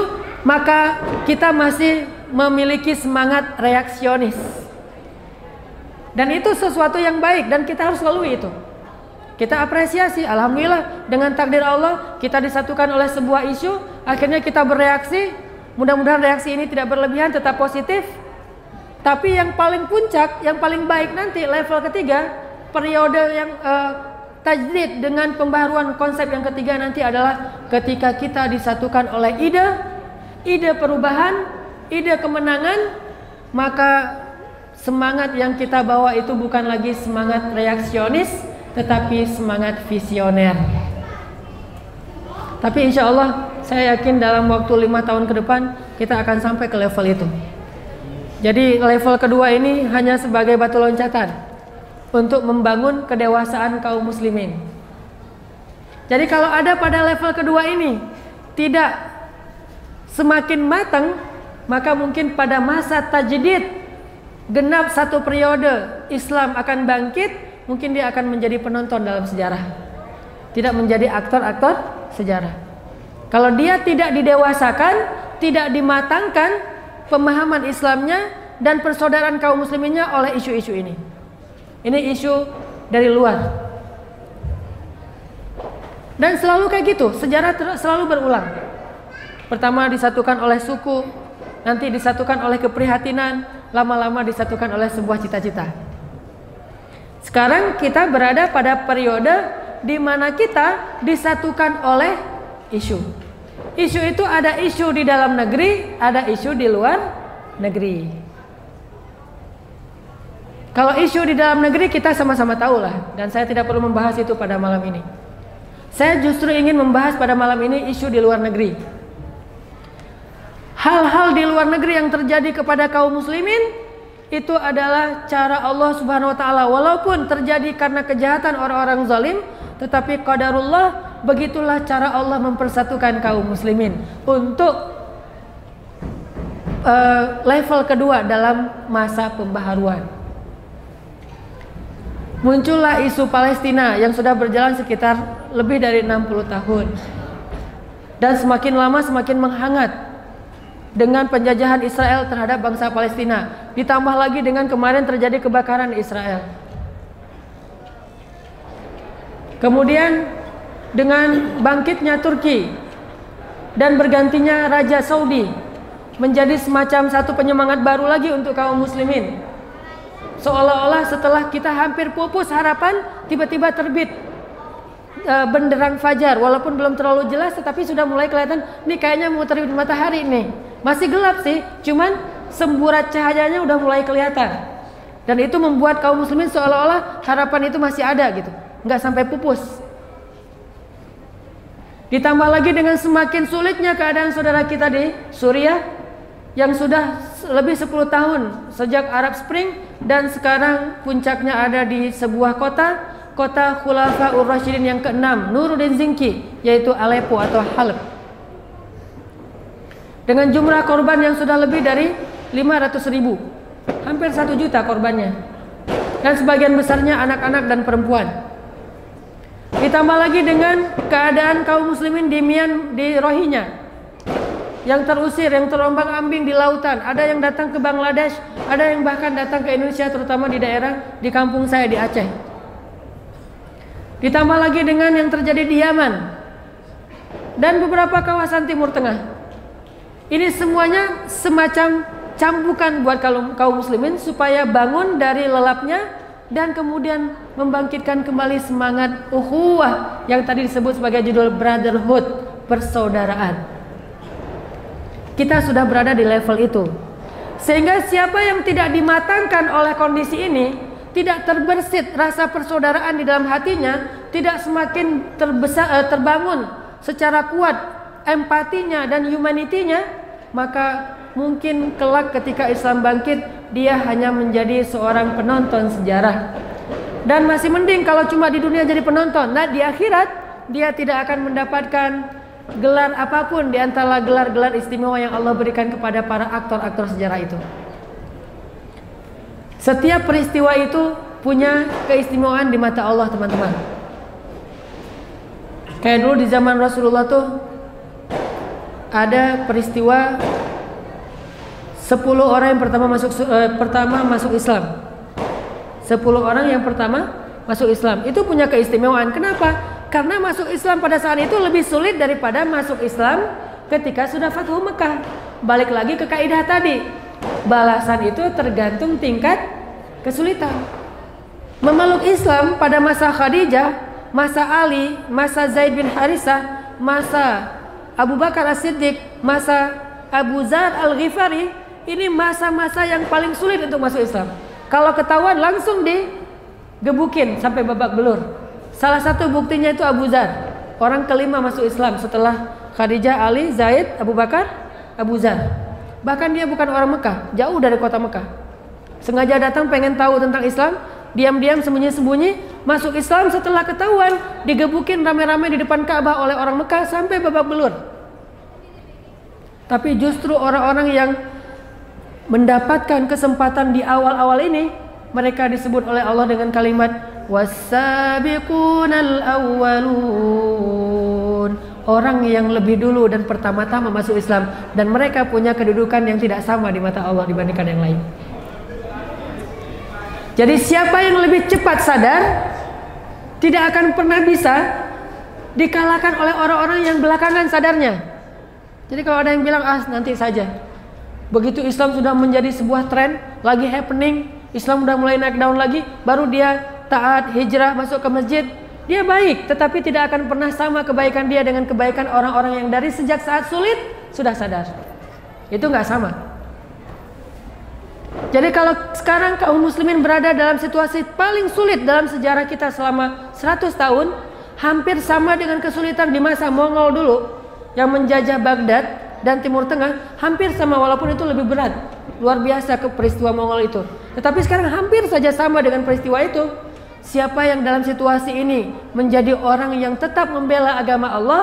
maka kita masih memiliki semangat reaksionis. Dan itu sesuatu yang baik dan kita harus lalui itu. Kita apresiasi, alhamdulillah dengan takdir Allah kita disatukan oleh sebuah isu, akhirnya kita bereaksi. Mudah-mudahan reaksi ini tidak berlebihan, tetap positif. Tapi yang paling puncak, yang paling baik nanti level ketiga, periode yang uh, tajdid dengan pembaharuan konsep yang ketiga nanti adalah ketika kita disatukan oleh ide, ide perubahan, ide kemenangan, maka semangat yang kita bawa itu bukan lagi semangat reaksionis tetapi semangat visioner. Tapi insya Allah saya yakin dalam waktu lima tahun ke depan kita akan sampai ke level itu jadi level kedua ini hanya sebagai batu loncatan untuk membangun kedewasaan kaum muslimin jadi kalau ada pada level kedua ini tidak semakin matang maka mungkin pada masa tajdid genap satu periode Islam akan bangkit, mungkin dia akan menjadi penonton dalam sejarah. Tidak menjadi aktor-aktor sejarah. Kalau dia tidak didewasakan, tidak dimatangkan pemahaman Islamnya dan persaudaraan kaum musliminnya oleh isu-isu ini. Ini isu dari luar. Dan selalu kayak gitu, sejarah selalu berulang. Pertama disatukan oleh suku, nanti disatukan oleh keprihatinan, lama-lama disatukan oleh sebuah cita-cita. Sekarang kita berada pada periode di mana kita disatukan oleh isu. Isu itu ada isu di dalam negeri, ada isu di luar negeri. Kalau isu di dalam negeri kita sama-sama tahu lah dan saya tidak perlu membahas itu pada malam ini. Saya justru ingin membahas pada malam ini isu di luar negeri. Hal-hal di luar negeri yang terjadi kepada kaum muslimin itu adalah cara Allah Subhanahu wa taala walaupun terjadi karena kejahatan orang-orang zalim tetapi qadarullah begitulah cara Allah mempersatukan kaum muslimin untuk uh, level kedua dalam masa pembaharuan muncullah isu Palestina yang sudah berjalan sekitar lebih dari 60 tahun dan semakin lama semakin menghangat dengan penjajahan Israel terhadap bangsa Palestina. Ditambah lagi dengan kemarin terjadi kebakaran Israel. Kemudian dengan bangkitnya Turki dan bergantinya Raja Saudi menjadi semacam satu penyemangat baru lagi untuk kaum muslimin. Seolah-olah setelah kita hampir pupus harapan, tiba-tiba terbit uh, benderang fajar walaupun belum terlalu jelas tetapi sudah mulai kelihatan ini kayaknya mau terbit matahari nih masih gelap sih, cuman semburat cahayanya udah mulai kelihatan. Dan itu membuat kaum muslimin seolah-olah harapan itu masih ada gitu, nggak sampai pupus. Ditambah lagi dengan semakin sulitnya keadaan saudara kita di Suriah yang sudah lebih 10 tahun sejak Arab Spring dan sekarang puncaknya ada di sebuah kota, kota Khulafaur Rasyidin yang keenam, Nuruddin Zinki, yaitu Aleppo atau Halab. Dengan jumlah korban yang sudah lebih dari 500 ribu, hampir 1 juta korbannya. Dan sebagian besarnya anak-anak dan perempuan. Ditambah lagi dengan keadaan kaum muslimin di Mian di Rohingya yang terusir, yang terombang-ambing di lautan. Ada yang datang ke Bangladesh, ada yang bahkan datang ke Indonesia terutama di daerah di kampung saya di Aceh. Ditambah lagi dengan yang terjadi di Yaman dan beberapa kawasan Timur Tengah. Ini semuanya semacam cambukan buat kaum, kaum muslimin supaya bangun dari lelapnya dan kemudian membangkitkan kembali semangat ukhuwah yang tadi disebut sebagai judul brotherhood, persaudaraan. Kita sudah berada di level itu. Sehingga siapa yang tidak dimatangkan oleh kondisi ini, tidak terbersit rasa persaudaraan di dalam hatinya, tidak semakin terbesar, eh, terbangun secara kuat empatinya dan humanitinya, maka mungkin kelak ketika Islam bangkit, dia hanya menjadi seorang penonton sejarah. Dan masih mending kalau cuma di dunia jadi penonton. Nah, di akhirat dia tidak akan mendapatkan gelar apa pun di antara gelar-gelar istimewa yang Allah berikan kepada para aktor-aktor sejarah itu. Setiap peristiwa itu punya keistimewaan di mata Allah, teman-teman. Kayak dulu di zaman Rasulullah tuh ada peristiwa 10 orang yang pertama masuk eh, pertama masuk Islam. 10 orang yang pertama masuk Islam. Itu punya keistimewaan. Kenapa? Karena masuk Islam pada saat itu lebih sulit daripada masuk Islam ketika sudah Fathu Mekah. Balik lagi ke kaidah tadi. Balasan itu tergantung tingkat kesulitan. Memeluk Islam pada masa Khadijah, masa Ali, masa Zaid bin Harisah, masa Abu Bakar As-Siddiq, masa Abu Zar Al-Ghifari, ini masa-masa yang paling sulit untuk masuk Islam. Kalau ketahuan langsung digebukin sampai babak belur. Salah satu buktinya itu Abu Zar. Orang kelima masuk Islam setelah Khadijah, Ali, Zaid, Abu Bakar, Abu Zar. Bahkan dia bukan orang Mekah, jauh dari kota Mekah. Sengaja datang pengen tahu tentang Islam, diam-diam sembunyi-sembunyi masuk Islam setelah ketahuan digebukin rame-rame di depan Ka'bah oleh orang Mekah sampai babak belur. Tapi justru orang-orang yang mendapatkan kesempatan di awal-awal ini mereka disebut oleh Allah dengan kalimat wasabiqunal awwalun orang yang lebih dulu dan pertama-tama masuk Islam dan mereka punya kedudukan yang tidak sama di mata Allah dibandingkan yang lain. Jadi siapa yang lebih cepat sadar tidak akan pernah bisa dikalahkan oleh orang-orang yang belakangan sadarnya. Jadi kalau ada yang bilang ah nanti saja. Begitu Islam sudah menjadi sebuah tren, lagi happening, Islam sudah mulai naik daun lagi, baru dia taat, hijrah, masuk ke masjid, dia baik, tetapi tidak akan pernah sama kebaikan dia dengan kebaikan orang-orang yang dari sejak saat sulit sudah sadar. Itu nggak sama. Jadi kalau sekarang kaum muslimin berada dalam situasi paling sulit dalam sejarah kita selama 100 tahun, hampir sama dengan kesulitan di masa Mongol dulu yang menjajah Baghdad dan Timur Tengah, hampir sama walaupun itu lebih berat. Luar biasa ke peristiwa Mongol itu. Tetapi sekarang hampir saja sama dengan peristiwa itu. Siapa yang dalam situasi ini menjadi orang yang tetap membela agama Allah,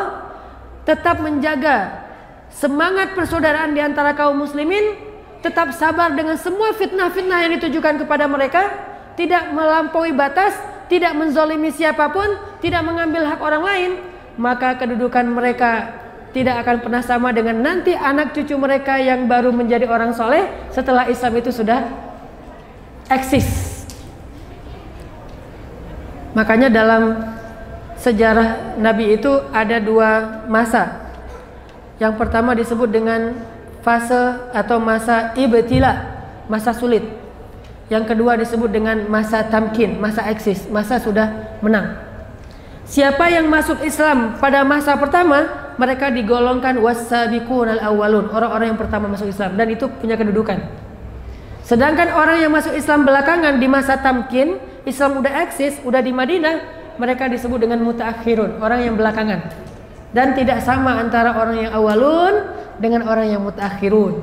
tetap menjaga semangat persaudaraan di antara kaum muslimin, tetap sabar dengan semua fitnah-fitnah yang ditujukan kepada mereka, tidak melampaui batas, tidak menzolimi siapa pun, tidak mengambil hak orang lain, maka kedudukan mereka tidak akan pernah sama dengan nanti anak cucu mereka yang baru menjadi orang soleh setelah Islam itu sudah eksis. Makanya dalam sejarah Nabi itu ada dua masa. Yang pertama disebut dengan fase atau masa ibtila, masa sulit. Yang kedua disebut dengan masa tamkin, masa eksis, masa sudah menang. Siapa yang masuk Islam pada masa pertama, mereka digolongkan wasabiqun al-awwalun, orang-orang yang pertama masuk Islam dan itu punya kedudukan. Sedangkan orang yang masuk Islam belakangan di masa tamkin, Islam udah eksis, udah di Madinah, mereka disebut dengan mutaakhirun, orang yang belakangan. Dan tidak sama antara orang yang awalun dengan orang yang mutaakhirun.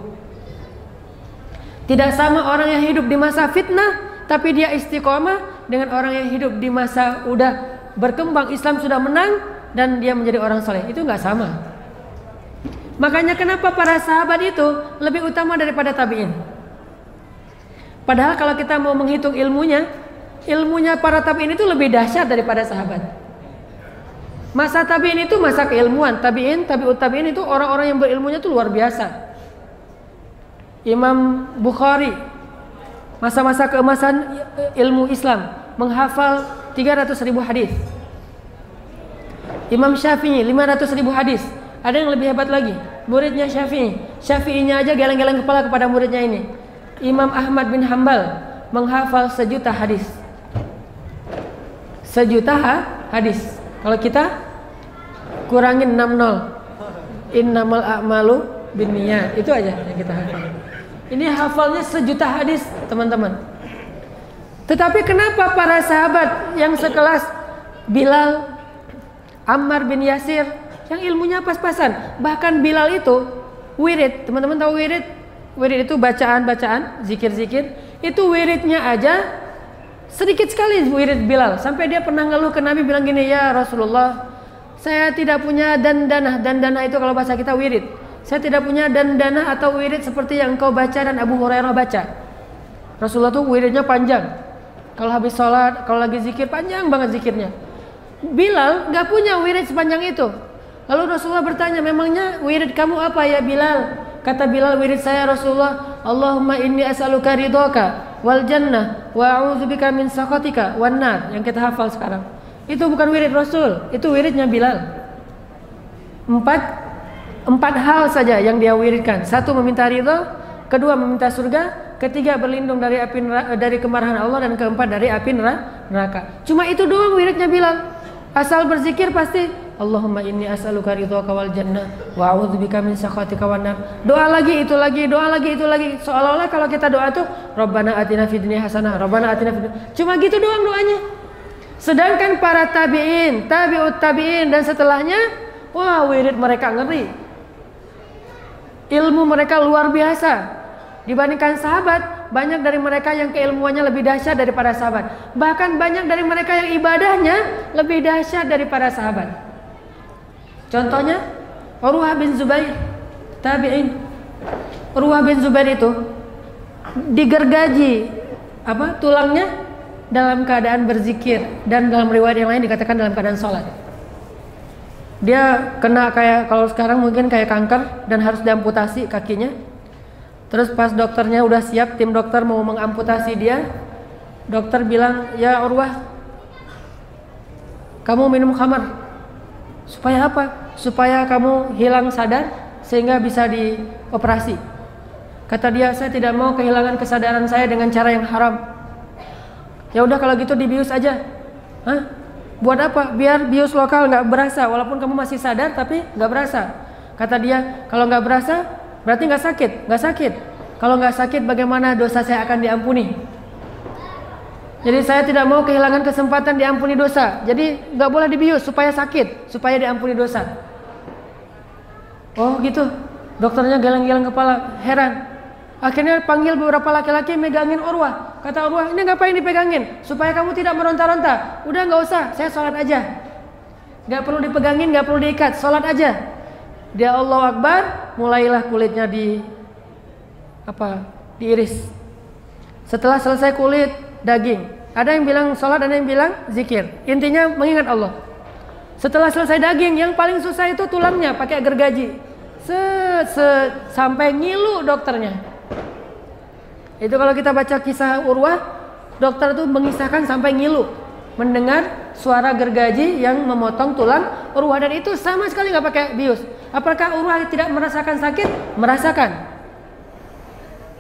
Tidak sama orang yang hidup di masa fitnah tapi dia istiqomah dengan orang yang hidup di masa udah berkembang Islam sudah menang dan dia menjadi orang soleh. Itu nggak sama. Makanya kenapa para sahabat itu lebih utama daripada tabi'in? Padahal kalau kita mau menghitung ilmunya, ilmunya para tabi'in itu lebih dahsyat daripada sahabat. Masa tabi'in itu masa keilmuan, tabi'in, tabi'ut tabi'in itu orang-orang yang berilmunya itu luar biasa. Imam Bukhari masa-masa keemasan ilmu Islam menghafal 300 ribu hadis. Imam Syafi'i 500 ribu hadis. Ada yang lebih hebat lagi, muridnya Syafi'i. Syafi'inya aja geleng-geleng kepala kepada muridnya ini. Imam Ahmad bin Hambal menghafal sejuta hadis. Sejuta hadis. Kalau kita kurangin 60. Innamal a'malu binniyat. Itu aja yang kita hafal. Ini hafalnya sejuta hadis, teman-teman. Tetapi kenapa para sahabat yang sekelas Bilal, Ammar bin Yasir, yang ilmunya pas-pasan, bahkan Bilal itu wirid, teman-teman tahu wirid? Wirid itu bacaan-bacaan, zikir-zikir. Itu wiridnya aja sedikit sekali wirid Bilal. Sampai dia pernah ngeluh ke Nabi bilang gini, ya Rasulullah, saya tidak punya dandana. Dandana itu kalau bahasa kita wirid. Saya tidak punya dandana atau wirid seperti yang kau baca dan Abu Hurairah baca. Rasulullah tuh wiridnya panjang. Kalau habis sholat, kalau lagi zikir panjang banget zikirnya. Bilal nggak punya wirid sepanjang itu. Lalu Rasulullah bertanya, memangnya wirid kamu apa ya Bilal? Kata Bilal, wirid saya Rasulullah, Allahumma inni as'aluka ridhoka wal jannah wa a'udzubika min sakhatika wan nar yang kita hafal sekarang. Itu bukan wirid Rasul, itu wiridnya Bilal. Empat empat hal saja yang dia wiridkan. Satu meminta ridho, kedua meminta surga, ketiga berlindung dari api dari kemarahan Allah dan keempat dari api neraka. Cuma itu doang wiridnya Bilal. Asal berzikir pasti Allahumma inni as'aluka ridhoka wal jannah wa a'udzubika min sakhatika wan nar. Doa lagi itu lagi, doa lagi itu lagi. Seolah-olah kalau kita doa tuh Rabbana atina fid dunya hasanah, Rabbana atina fid Cuma gitu doang doanya. Sedangkan para tabi'in, tabi'ut tabi'in dan setelahnya, wah wirid mereka ngeri. Ilmu mereka luar biasa. Dibandingkan sahabat, banyak dari mereka yang keilmuannya lebih dahsyat daripada sahabat. Bahkan banyak dari mereka yang ibadahnya lebih dahsyat daripada sahabat. Contohnya Urwah bin Zubair tabi'in. Urwah bin Zubair itu digergaji apa tulangnya dalam keadaan berzikir dan dalam riwayat yang lain dikatakan dalam keadaan sholat. Dia kena kayak kalau sekarang mungkin kayak kanker dan harus diamputasi kakinya. Terus pas dokternya udah siap, tim dokter mau mengamputasi dia, dokter bilang, "Ya Urwah, kamu minum khamar." Supaya apa? Supaya kamu hilang sadar sehingga bisa dioperasi. Kata dia, "Saya tidak mau kehilangan kesadaran saya dengan cara yang haram." Ya udah kalau gitu dibius aja. Hah? Buat apa? Biar bius lokal nggak berasa, walaupun kamu masih sadar tapi nggak berasa. Kata dia, kalau nggak berasa, berarti nggak sakit, nggak sakit. Kalau nggak sakit, bagaimana dosa saya akan diampuni? Jadi saya tidak mau kehilangan kesempatan diampuni dosa. Jadi nggak boleh dibius supaya sakit, supaya diampuni dosa. Oh gitu. Dokternya geleng-geleng kepala, heran. Akhirnya panggil beberapa laki-laki megangin Urwah. Kata Urwah, ini ngapain dipegangin? Supaya kamu tidak meronta-ronta. Udah nggak usah, saya sholat aja. Nggak perlu dipegangin, nggak perlu diikat, sholat aja. Dia Allah Akbar, mulailah kulitnya di apa? Diiris. Setelah selesai kulit, daging. Ada yang bilang sholat, ada yang bilang zikir. Intinya mengingat Allah. Setelah selesai daging, yang paling susah itu tulangnya pakai gergaji. Se, se sampai ngilu dokternya. Itu kalau kita baca kisah Urwah, dokter itu mengisahkan sampai ngilu mendengar suara gergaji yang memotong tulang Urwah dan itu sama sekali nggak pakai bius. Apakah Urwah tidak merasakan sakit? Merasakan.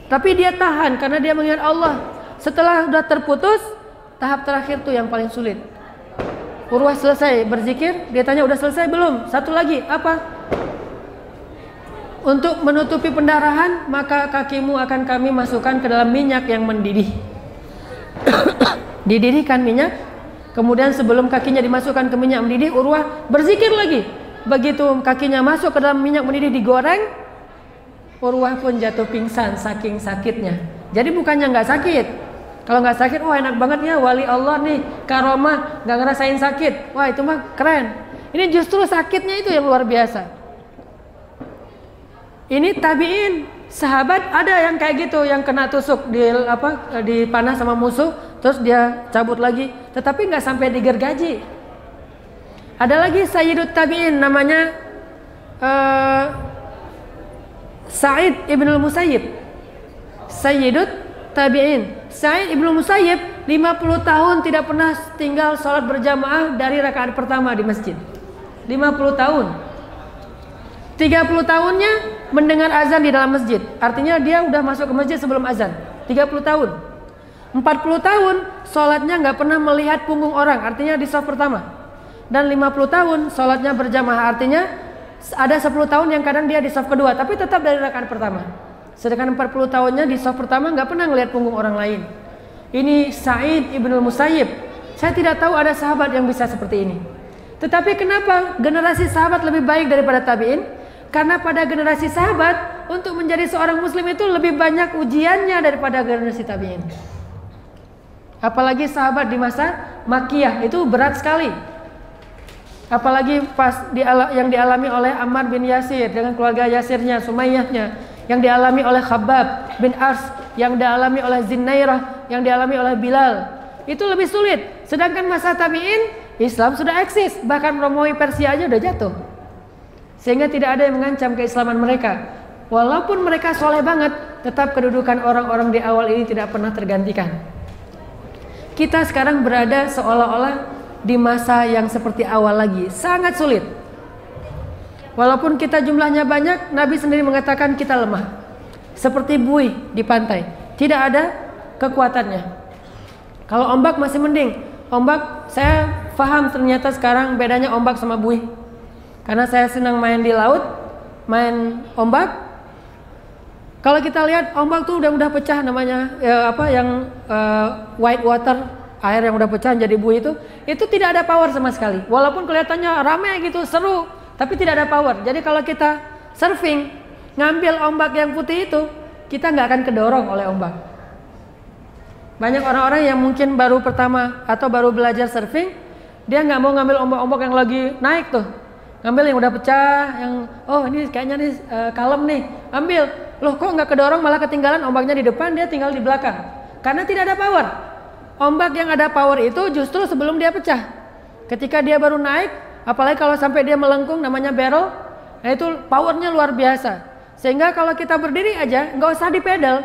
Tapi dia tahan karena dia mengingat Allah. Setelah sudah terputus, tahap terakhir tuh yang paling sulit. Urwah selesai berzikir, dia tanya udah selesai belum? Satu lagi, apa? Untuk menutupi pendarahan, maka kakimu akan kami masukkan ke dalam minyak yang mendidih. *coughs* Dididihkan minyak, kemudian sebelum kakinya dimasukkan ke minyak mendidih, Urwah berzikir lagi. Begitu kakinya masuk ke dalam minyak mendidih digoreng, Urwah pun jatuh pingsan saking sakitnya. Jadi bukannya nggak sakit. Kalau nggak sakit, wah enak banget ya wali Allah nih, karomah, nggak ngerasain sakit. Wah itu mah keren. Ini justru sakitnya itu yang luar biasa. Ini tabiin, sahabat ada yang kayak gitu, yang kena tusuk di apa di panah sama musuh, terus dia cabut lagi, tetapi nggak sampai digergaji. Ada lagi Sayyidut Tabi'in namanya uh, Sa'id Ibnul Musayyib. Sayyidut Tabi'in. Sa'id Ibnul Musayyib 50 tahun tidak pernah tinggal sholat berjamaah dari rakaat pertama di masjid. 50 tahun. 30 tahunnya mendengar azan di dalam masjid. Artinya dia udah masuk ke masjid sebelum azan. 30 tahun. 40 tahun sholatnya nggak pernah melihat punggung orang. Artinya di soft pertama. Dan 50 tahun sholatnya berjamaah. Artinya ada 10 tahun yang kadang dia di soft kedua. Tapi tetap dari rakaat pertama. Sedangkan 40 tahunnya di soft pertama nggak pernah ngelihat punggung orang lain. Ini Sa'id ibnul Musayyib. Saya tidak tahu ada sahabat yang bisa seperti ini. Tetapi kenapa generasi sahabat lebih baik daripada tabi'in? Karena pada generasi sahabat untuk menjadi seorang muslim itu lebih banyak ujiannya daripada generasi tabi'in. Apalagi sahabat di masa Makiyah itu berat sekali. Apalagi pas yang dialami oleh Ammar bin Yasir dengan keluarga Yasirnya, Sumayyahnya, yang dialami oleh Khabbab bin Ars, yang dialami oleh Zinnairah, yang dialami oleh Bilal. Itu lebih sulit. Sedangkan masa tabi'in, Islam sudah eksis, bahkan Romawi Persia aja udah jatuh. Sehingga tidak ada yang mengancam keislaman mereka. Walaupun mereka soleh banget, tetap kedudukan orang-orang di awal ini tidak pernah tergantikan. Kita sekarang berada seolah-olah di masa yang seperti awal lagi, sangat sulit. Walaupun kita jumlahnya banyak, Nabi sendiri mengatakan kita lemah. Seperti buih di pantai, tidak ada kekuatannya. Kalau ombak masih mending. Ombak saya paham ternyata sekarang bedanya ombak sama buih. Karena saya senang main di laut, main ombak. Kalau kita lihat ombak tuh udah udah pecah namanya ya apa yang uh, white water air yang udah pecah jadi buih itu itu tidak ada power sama sekali. Walaupun kelihatannya ramai gitu seru tapi tidak ada power. Jadi kalau kita surfing ngambil ombak yang putih itu kita nggak akan kedorong oleh ombak. Banyak orang-orang yang mungkin baru pertama atau baru belajar surfing dia nggak mau ngambil ombak-ombak yang lagi naik tuh. Ngambil yang udah pecah yang oh ini kayaknya nih uh, kalem nih ambil loh kok nggak kedorong malah ketinggalan ombaknya di depan dia tinggal di belakang karena tidak ada power Ombak yang ada power itu justru sebelum dia pecah. Ketika dia baru naik, apalagi kalau sampai dia melengkung namanya barrel, nah itu powernya luar biasa. Sehingga kalau kita berdiri aja, nggak usah di pedal,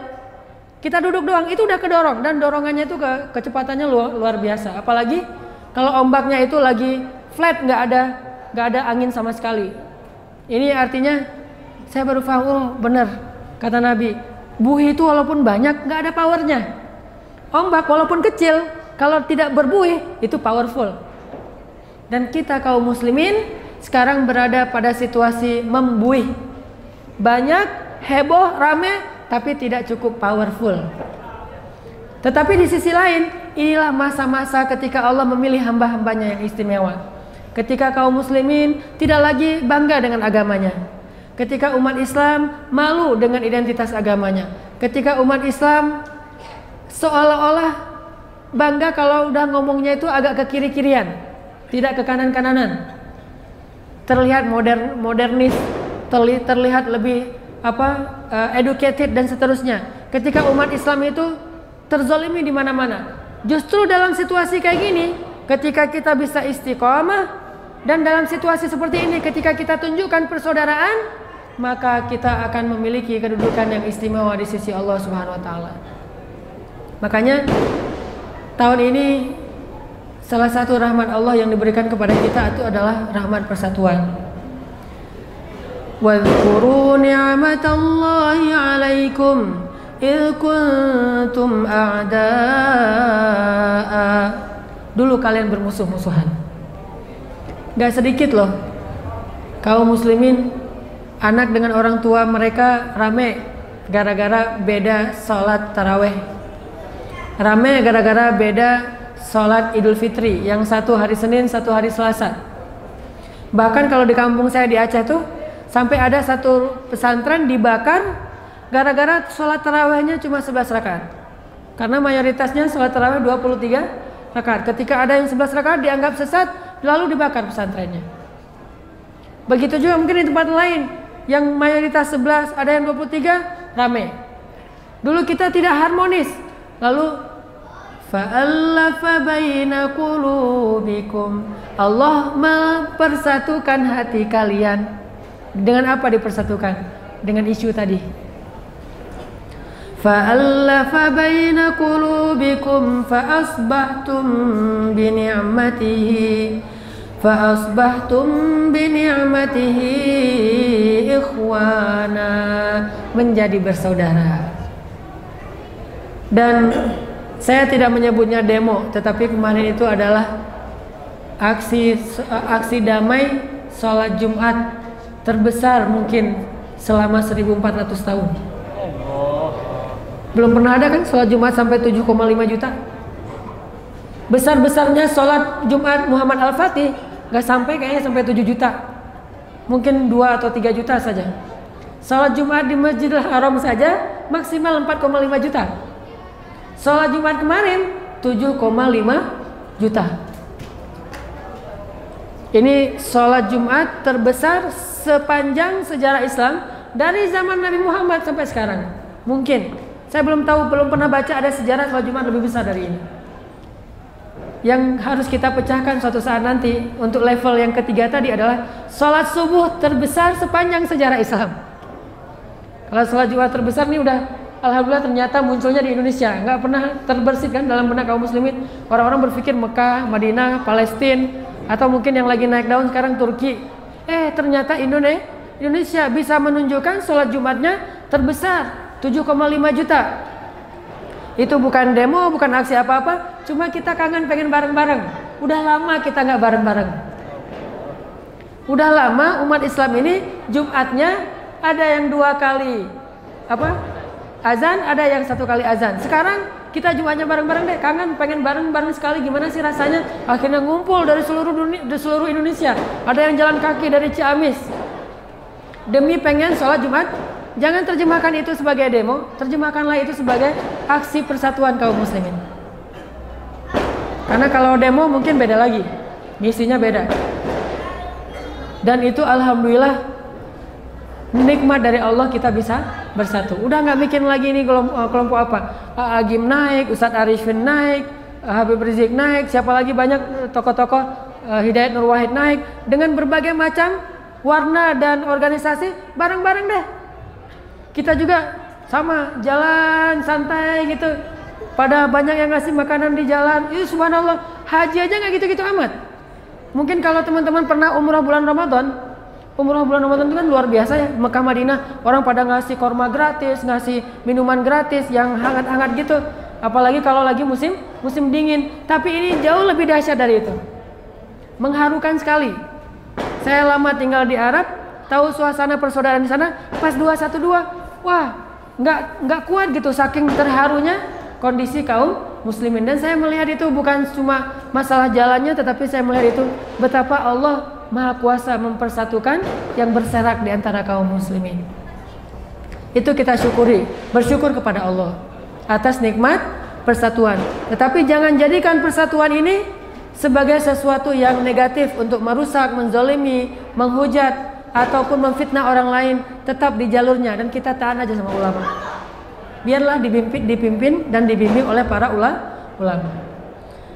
kita duduk doang, itu udah kedorong dan dorongannya itu ke, kecepatannya luar, luar biasa. Apalagi kalau ombaknya itu lagi flat, nggak ada nggak ada angin sama sekali. Ini artinya saya baru paham, oh benar kata Nabi, buih itu walaupun banyak nggak ada powernya. Ombak walaupun kecil, kalau tidak berbuih itu powerful. Dan kita kaum muslimin sekarang berada pada situasi membuih. Banyak, heboh, rame, tapi tidak cukup powerful. Tetapi di sisi lain, inilah masa-masa ketika Allah memilih hamba-hambanya yang istimewa. Ketika kaum muslimin tidak lagi bangga dengan agamanya. Ketika umat Islam malu dengan identitas agamanya. Ketika umat Islam seolah-olah bangga kalau udah ngomongnya itu agak ke kiri-kirian, tidak ke kanan-kananan. Terlihat modern, modernis, terlihat lebih apa uh, educated dan seterusnya. Ketika umat Islam itu terzolimi di mana-mana. Justru dalam situasi kayak gini, ketika kita bisa istiqomah dan dalam situasi seperti ini, ketika kita tunjukkan persaudaraan, maka kita akan memiliki kedudukan yang istimewa di sisi Allah Subhanahu wa taala. Makanya tahun ini salah satu rahmat Allah yang diberikan kepada kita itu adalah rahmat persatuan. Wadhkuru ni'matallahi 'alaikum id kuntum a'da'a. Dulu kalian bermusuh-musuhan. Gak sedikit loh kaum muslimin anak dengan orang tua mereka rame gara-gara beda sholat taraweh Rame gara-gara beda sholat Idul Fitri yang satu hari Senin, satu hari Selasa. Bahkan kalau di kampung saya di Aceh tuh sampai ada satu pesantren dibakar gara-gara sholat tarawehnya cuma 11 rakaat. Karena mayoritasnya sholat taraweh 23 rakaat. Ketika ada yang 11 rakaat dianggap sesat, lalu dibakar pesantrennya. Begitu juga mungkin di tempat lain yang mayoritas 11, ada yang 23, rame. Dulu kita tidak harmonis. Lalu fa'allafa baina qulubikum. Allah mempersatukan hati kalian. Dengan apa dipersatukan? Dengan isu tadi. Fa'allafa baina qulubikum fa'asbahtum bini'matihi fa'asbahtum bini'matihi ikhwana menjadi bersaudara. Dan saya tidak menyebutnya demo, tetapi kemarin itu adalah aksi aksi damai sholat Jumat terbesar mungkin selama 1400 tahun. Belum pernah ada kan sholat Jumat sampai 7,5 juta. Besar-besarnya sholat Jumat Muhammad Al-Fatih nggak sampai kayaknya sampai 7 juta. Mungkin 2 atau 3 juta saja. Sholat Jumat di Masjidil Haram saja maksimal 4,5 juta. Sholat Jumat kemarin 7,5 juta. Ini sholat Jumat terbesar sepanjang sejarah Islam dari zaman Nabi Muhammad sampai sekarang. Mungkin saya belum tahu, belum pernah baca ada sejarah sholat Jumat lebih besar dari ini. Yang harus kita pecahkan suatu saat nanti untuk level yang ketiga tadi adalah sholat subuh terbesar sepanjang sejarah Islam. Kalau sholat Jumat terbesar ini udah Alhamdulillah ternyata munculnya di Indonesia nggak pernah terbersit kan dalam benak kaum muslimin orang-orang berpikir Mekah, Madinah, Palestina atau mungkin yang lagi naik daun sekarang Turki eh ternyata Indonesia bisa menunjukkan sholat Jumatnya terbesar 7,5 juta. Itu bukan demo, bukan aksi apa-apa, cuma kita kangen pengen bareng-bareng. Udah lama kita nggak bareng-bareng. Udah lama umat Islam ini Jumatnya ada yang dua kali apa azan, ada yang satu kali azan. Sekarang kita Jumatnya bareng-bareng deh, kangen pengen bareng-bareng sekali gimana sih rasanya? Akhirnya ngumpul dari seluruh dunia, dari seluruh Indonesia. Ada yang jalan kaki dari Ciamis demi pengen sholat Jumat Jangan terjemahkan itu sebagai demo, terjemahkanlah itu sebagai aksi persatuan kaum muslimin. Karena kalau demo mungkin beda lagi, misinya beda. Dan itu alhamdulillah nikmat dari Allah kita bisa bersatu. Udah nggak bikin lagi ini kelompok, eh, apa? Agim naik, Ustadz Arifin naik, Habib Rizik naik, siapa lagi banyak eh, tokoh-tokoh Hidayat Nur Wahid naik dengan berbagai macam warna dan organisasi bareng-bareng deh kita juga sama jalan santai gitu. Pada banyak yang ngasih makanan di jalan itu subhanallah haji aja nggak gitu-gitu amat. Mungkin kalau teman-teman pernah umrah bulan Ramadan umrah bulan Ramadan itu kan luar biasa ya. Mekah Madinah orang pada ngasih korma gratis ngasih minuman gratis yang hangat-hangat gitu. Apalagi kalau lagi musim musim dingin. Tapi ini jauh lebih dahsyat dari itu. Mengharukan sekali. Saya lama tinggal di Arab tahu suasana persaudaraan di sana pas 212 wah nggak nggak kuat gitu saking terharunya kondisi kaum muslimin. Dan saya melihat itu bukan cuma masalah jalannya tetapi saya melihat itu betapa Allah maha kuasa mempersatukan yang berserak di antara kaum muslimin. Itu kita syukuri bersyukur kepada Allah atas nikmat persatuan. Tetapi jangan jadikan persatuan ini sebagai sesuatu yang negatif untuk merusak, menzolimi, menghujat ataupun memfitnah orang lain tetap di jalurnya dan kita tahan aja sama ulama. Biarlah dipimpin, dipimpin dan dibimbing oleh para ulama.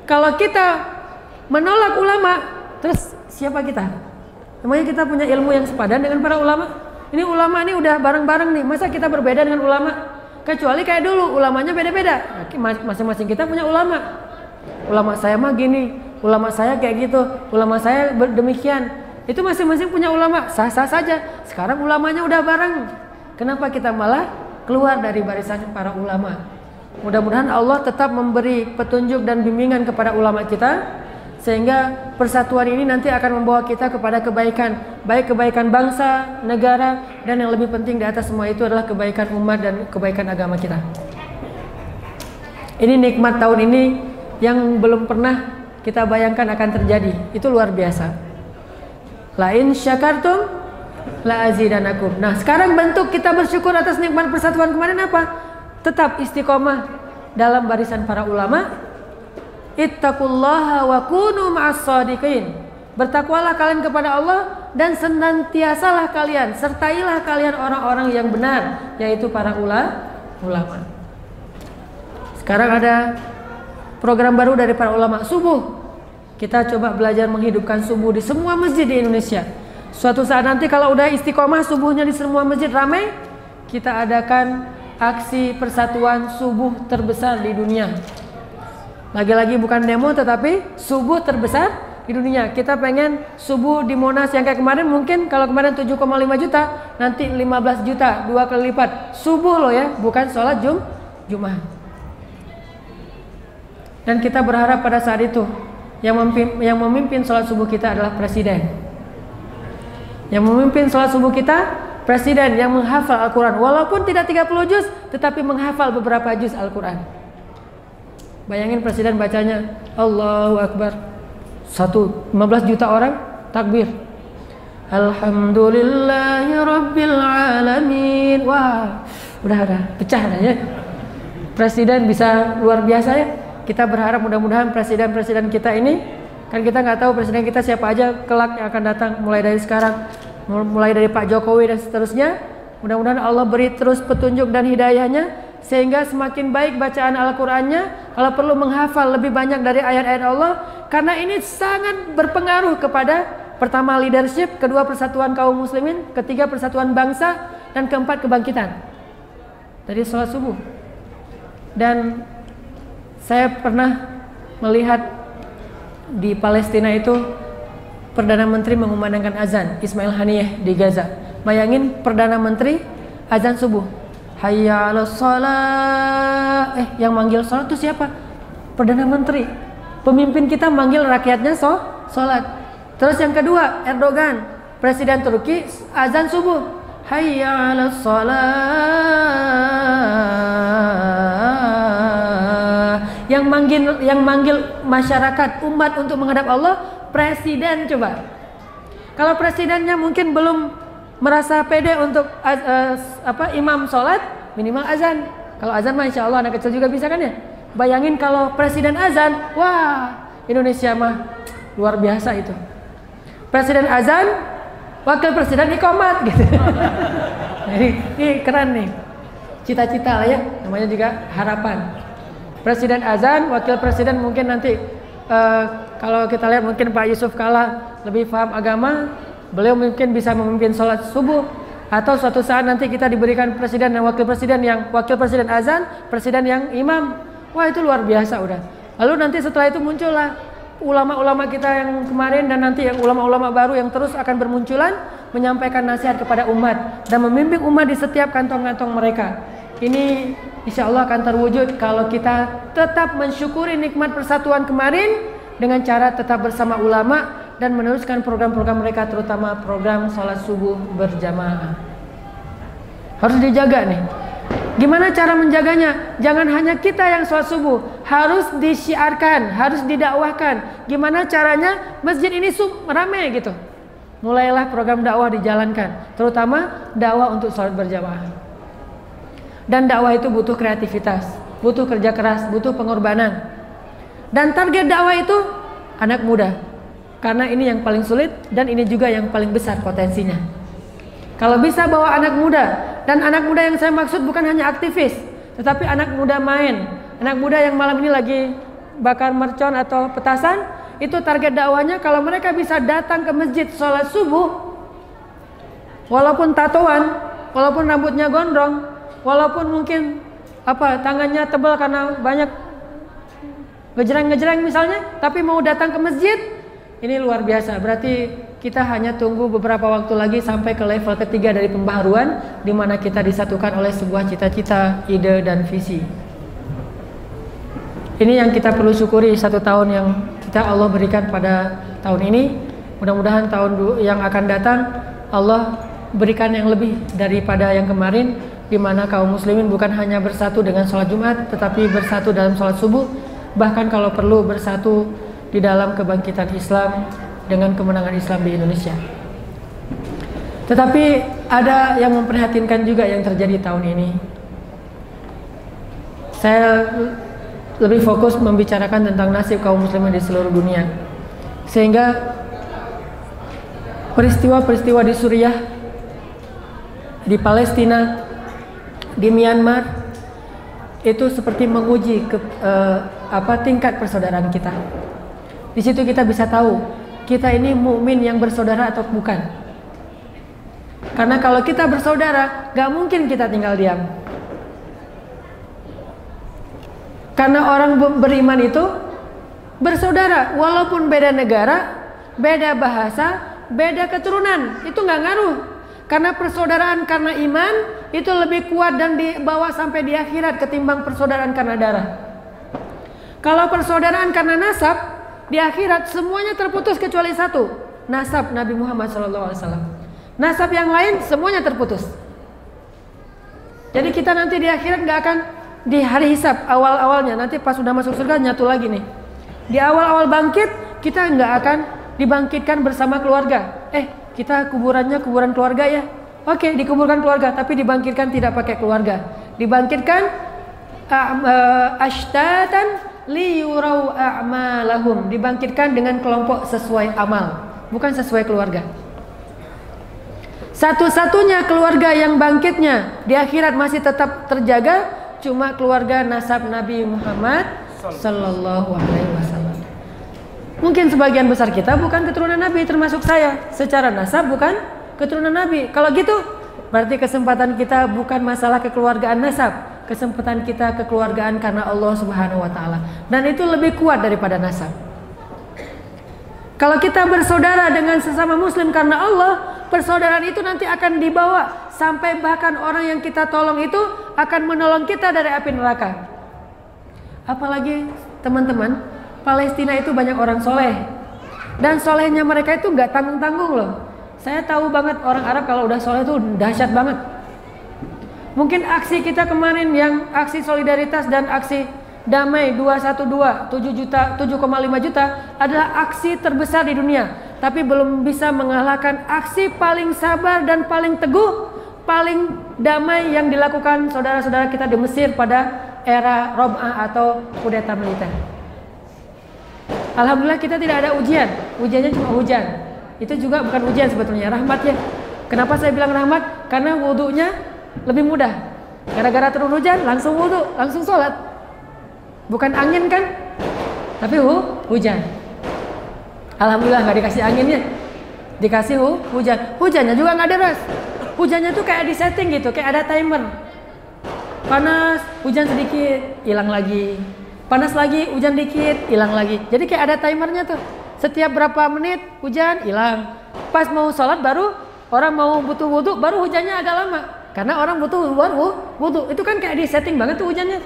Kalau kita menolak ulama, terus siapa kita? Namanya kita punya ilmu yang sepadan dengan para ulama. Ini ulama ini udah bareng-bareng nih. Masa kita berbeda dengan ulama? Kecuali kayak dulu ulamanya beda-beda. Masing-masing kita punya ulama. Ulama saya mah gini, ulama saya kayak gitu, ulama saya demikian. Itu masing-masing punya ulama, sah-sah saja. Sekarang ulamanya udah bareng. Kenapa kita malah keluar dari barisan para ulama? Mudah-mudahan Allah tetap memberi petunjuk dan bimbingan kepada ulama kita sehingga persatuan ini nanti akan membawa kita kepada kebaikan, baik kebaikan bangsa, negara, dan yang lebih penting di atas semua itu adalah kebaikan umat dan kebaikan agama kita. Ini nikmat tahun ini yang belum pernah kita bayangkan akan terjadi. Itu luar biasa. Lain syakartum la azidanakum. Nah, sekarang bentuk kita bersyukur atas nikmat persatuan kemarin apa? Tetap istiqomah dalam barisan para ulama. Ittaqullaha wa kunu ma'as. Bertakwalah kalian kepada Allah dan senantiasalah kalian sertailah kalian orang-orang yang benar yaitu para ula, ulama. Sekarang ada program baru dari para ulama subuh. Kita coba belajar menghidupkan subuh di semua masjid di Indonesia. Suatu saat nanti kalau udah istiqomah subuhnya di semua masjid ramai, kita adakan aksi persatuan subuh terbesar di dunia. Lagi-lagi bukan demo tetapi subuh terbesar di dunia. Kita pengen subuh di Monas yang kayak kemarin mungkin kalau kemarin 7,5 juta, nanti 15 juta, dua kali lipat. Subuh loh ya, bukan sholat Jum Jumat. Dan kita berharap pada saat itu yang memimpin, yang memimpin sholat subuh kita adalah presiden. Yang memimpin sholat subuh kita presiden yang menghafal Al-Quran. Walaupun tidak 30 juz tetapi menghafal beberapa juz Al-Quran. Bayangin presiden bacanya Allahu Akbar. Satu 15 juta orang takbir. Alhamdulillahi Rabbil Alamin. Wah udah udah pecah dah ya. Presiden bisa luar biasa ya kita berharap mudah-mudahan presiden-presiden kita ini kan kita nggak tahu presiden kita siapa aja kelak yang akan datang mulai dari sekarang mulai dari Pak Jokowi dan seterusnya. Mudah-mudahan Allah beri terus petunjuk dan hidayahnya sehingga semakin baik bacaan Al-Qur'annya kalau perlu menghafal lebih banyak dari ayat-ayat Allah karena ini sangat berpengaruh kepada pertama leadership, kedua persatuan kaum muslimin, ketiga persatuan bangsa dan keempat kebangkitan. Dari sholat subuh. Dan saya pernah melihat di Palestina itu Perdana Menteri mengumandangkan azan Ismail Haniyeh di Gaza. Bayangin Perdana Menteri azan subuh. Hayya shalah. Eh, yang manggil salat itu siapa? Perdana Menteri. Pemimpin kita manggil rakyatnya so salat. Terus yang kedua, Erdogan, Presiden Turki azan subuh. Hayya shalah. Yang manggil yang manggil masyarakat umat untuk menghadap Allah presiden coba. Kalau presidennya mungkin belum merasa pede untuk uh, uh, apa imam sholat minimal azan. Kalau azan mah insya Allah anak kecil juga bisa kan ya. Bayangin kalau presiden azan, wah Indonesia mah luar biasa itu. Presiden azan, wakil presiden ikomat gitu. *laughs* Jadi ini keren nih. Cita-cita lah ya, namanya juga harapan. Presiden azan, wakil presiden mungkin nanti uh, kalau kita lihat mungkin Pak Yusuf Kala lebih paham agama, beliau mungkin bisa memimpin sholat subuh atau suatu saat nanti kita diberikan presiden dan wakil presiden yang wakil presiden azan, presiden yang imam. Wah itu luar biasa udah. Lalu nanti setelah itu muncullah ulama-ulama kita yang kemarin dan nanti yang ulama-ulama baru yang terus akan bermunculan menyampaikan nasihat kepada umat dan membimbing umat di setiap kantong-kantong mereka. Ini insya Allah akan terwujud kalau kita tetap mensyukuri nikmat persatuan kemarin dengan cara tetap bersama ulama dan meneruskan program-program mereka terutama program sholat subuh berjamaah. Harus dijaga nih. Gimana cara menjaganya? Jangan hanya kita yang sholat subuh, harus disiarkan, harus didakwahkan. Gimana caranya masjid ini sub ramai gitu. Mulailah program dakwah dijalankan, terutama dakwah untuk sholat berjamaah. Dan dakwah itu butuh kreativitas, butuh kerja keras, butuh pengorbanan. Dan target dakwah itu anak muda. Karena ini yang paling sulit dan ini juga yang paling besar potensinya. Kalau bisa bawa anak muda dan anak muda yang saya maksud bukan hanya aktivis, tetapi anak muda main. Anak muda yang malam ini lagi bakar mercon atau petasan, itu target dakwahnya kalau mereka bisa datang ke masjid sholat subuh, walaupun tatoan, walaupun rambutnya gondrong, walaupun mungkin apa tangannya tebal karena banyak ngejreng-ngejreng misalnya, tapi mau datang ke masjid, ini luar biasa. Berarti kita hanya tunggu beberapa waktu lagi sampai ke level ketiga dari pembaharuan, di mana kita disatukan oleh sebuah cita-cita, ide, dan visi. Ini yang kita perlu syukuri satu tahun yang kita Allah berikan pada tahun ini. Mudah-mudahan tahun yang akan datang Allah berikan yang lebih daripada yang kemarin di mana kaum muslimin bukan hanya bersatu dengan sholat Jumat tetapi bersatu dalam sholat subuh bahkan kalau perlu bersatu di dalam kebangkitan Islam dengan kemenangan Islam di Indonesia. Tetapi ada yang memprihatinkan juga yang terjadi tahun ini. Saya lebih fokus membicarakan tentang nasib kaum muslimin di seluruh dunia. Sehingga peristiwa-peristiwa di Suriah, di Palestina, di Myanmar itu seperti menguji ke, eh, apa tingkat persaudaraan kita. Di situ kita bisa tahu kita ini mukmin yang bersaudara atau bukan. Karena kalau kita bersaudara, gak mungkin kita tinggal diam. Karena orang beriman itu bersaudara, walaupun beda negara, beda bahasa, beda keturunan, itu nggak ngaruh. Karena persaudaraan karena iman itu lebih kuat dan dibawa sampai di akhirat ketimbang persaudaraan karena darah. Kalau persaudaraan karena nasab di akhirat semuanya terputus kecuali satu, nasab Nabi Muhammad SAW. Nasab yang lain semuanya terputus. Jadi kita nanti di akhirat nggak akan di hari hisab awal-awalnya nanti pas sudah masuk surga nyatu lagi nih. Di awal-awal bangkit kita nggak akan dibangkitkan bersama keluarga. Eh kita kuburannya kuburan keluarga ya. Oke, dikuburkan keluarga, tapi dibangkitkan tidak pakai keluarga. Dibangkitkan uh, ashtatan liyurau a'malahum. Dibangkitkan dengan kelompok sesuai amal, bukan sesuai keluarga. Satu-satunya keluarga yang bangkitnya di akhirat masih tetap terjaga cuma keluarga nasab Nabi Muhammad sallallahu alaihi wasallam. Mungkin sebagian besar kita bukan keturunan Nabi termasuk saya. Secara nasab bukan keturunan Nabi. Kalau gitu berarti kesempatan kita bukan masalah kekeluargaan nasab, kesempatan kita kekeluargaan karena Allah Subhanahu wa taala. Dan itu lebih kuat daripada nasab. Kalau kita bersaudara dengan sesama muslim karena Allah, persaudaraan itu nanti akan dibawa sampai bahkan orang yang kita tolong itu akan menolong kita dari api neraka. Apalagi teman-teman, Palestina itu banyak orang soleh dan solehnya mereka itu nggak tanggung-tanggung loh. Saya tahu banget orang Arab kalau udah soleh itu dahsyat banget. Mungkin aksi kita kemarin yang aksi solidaritas dan aksi damai 212 7 juta 7,5 juta adalah aksi terbesar di dunia tapi belum bisa mengalahkan aksi paling sabar dan paling teguh paling damai yang dilakukan saudara-saudara kita di Mesir pada era Rob'ah atau kudeta militer. Alhamdulillah kita tidak ada ujian. Ujiannya cuma hujan. Itu juga bukan ujian sebetulnya, rahmat ya. Kenapa saya bilang rahmat? Karena wudhunya lebih mudah. Gara-gara turun hujan, langsung wudhu, langsung sholat. Bukan angin kan? Tapi hu, hujan. Alhamdulillah nggak dikasih anginnya. Dikasih hu, hujan. Hujannya juga nggak deras. Hujannya tuh kayak di setting gitu, kayak ada timer. Panas, hujan sedikit, hilang lagi panas lagi, hujan dikit, hilang lagi. Jadi kayak ada timernya tuh. Setiap berapa menit hujan hilang. Pas mau sholat baru orang mau butuh wudhu baru hujannya agak lama. Karena orang butuh baru wudhu. Itu kan kayak di setting banget tuh hujannya.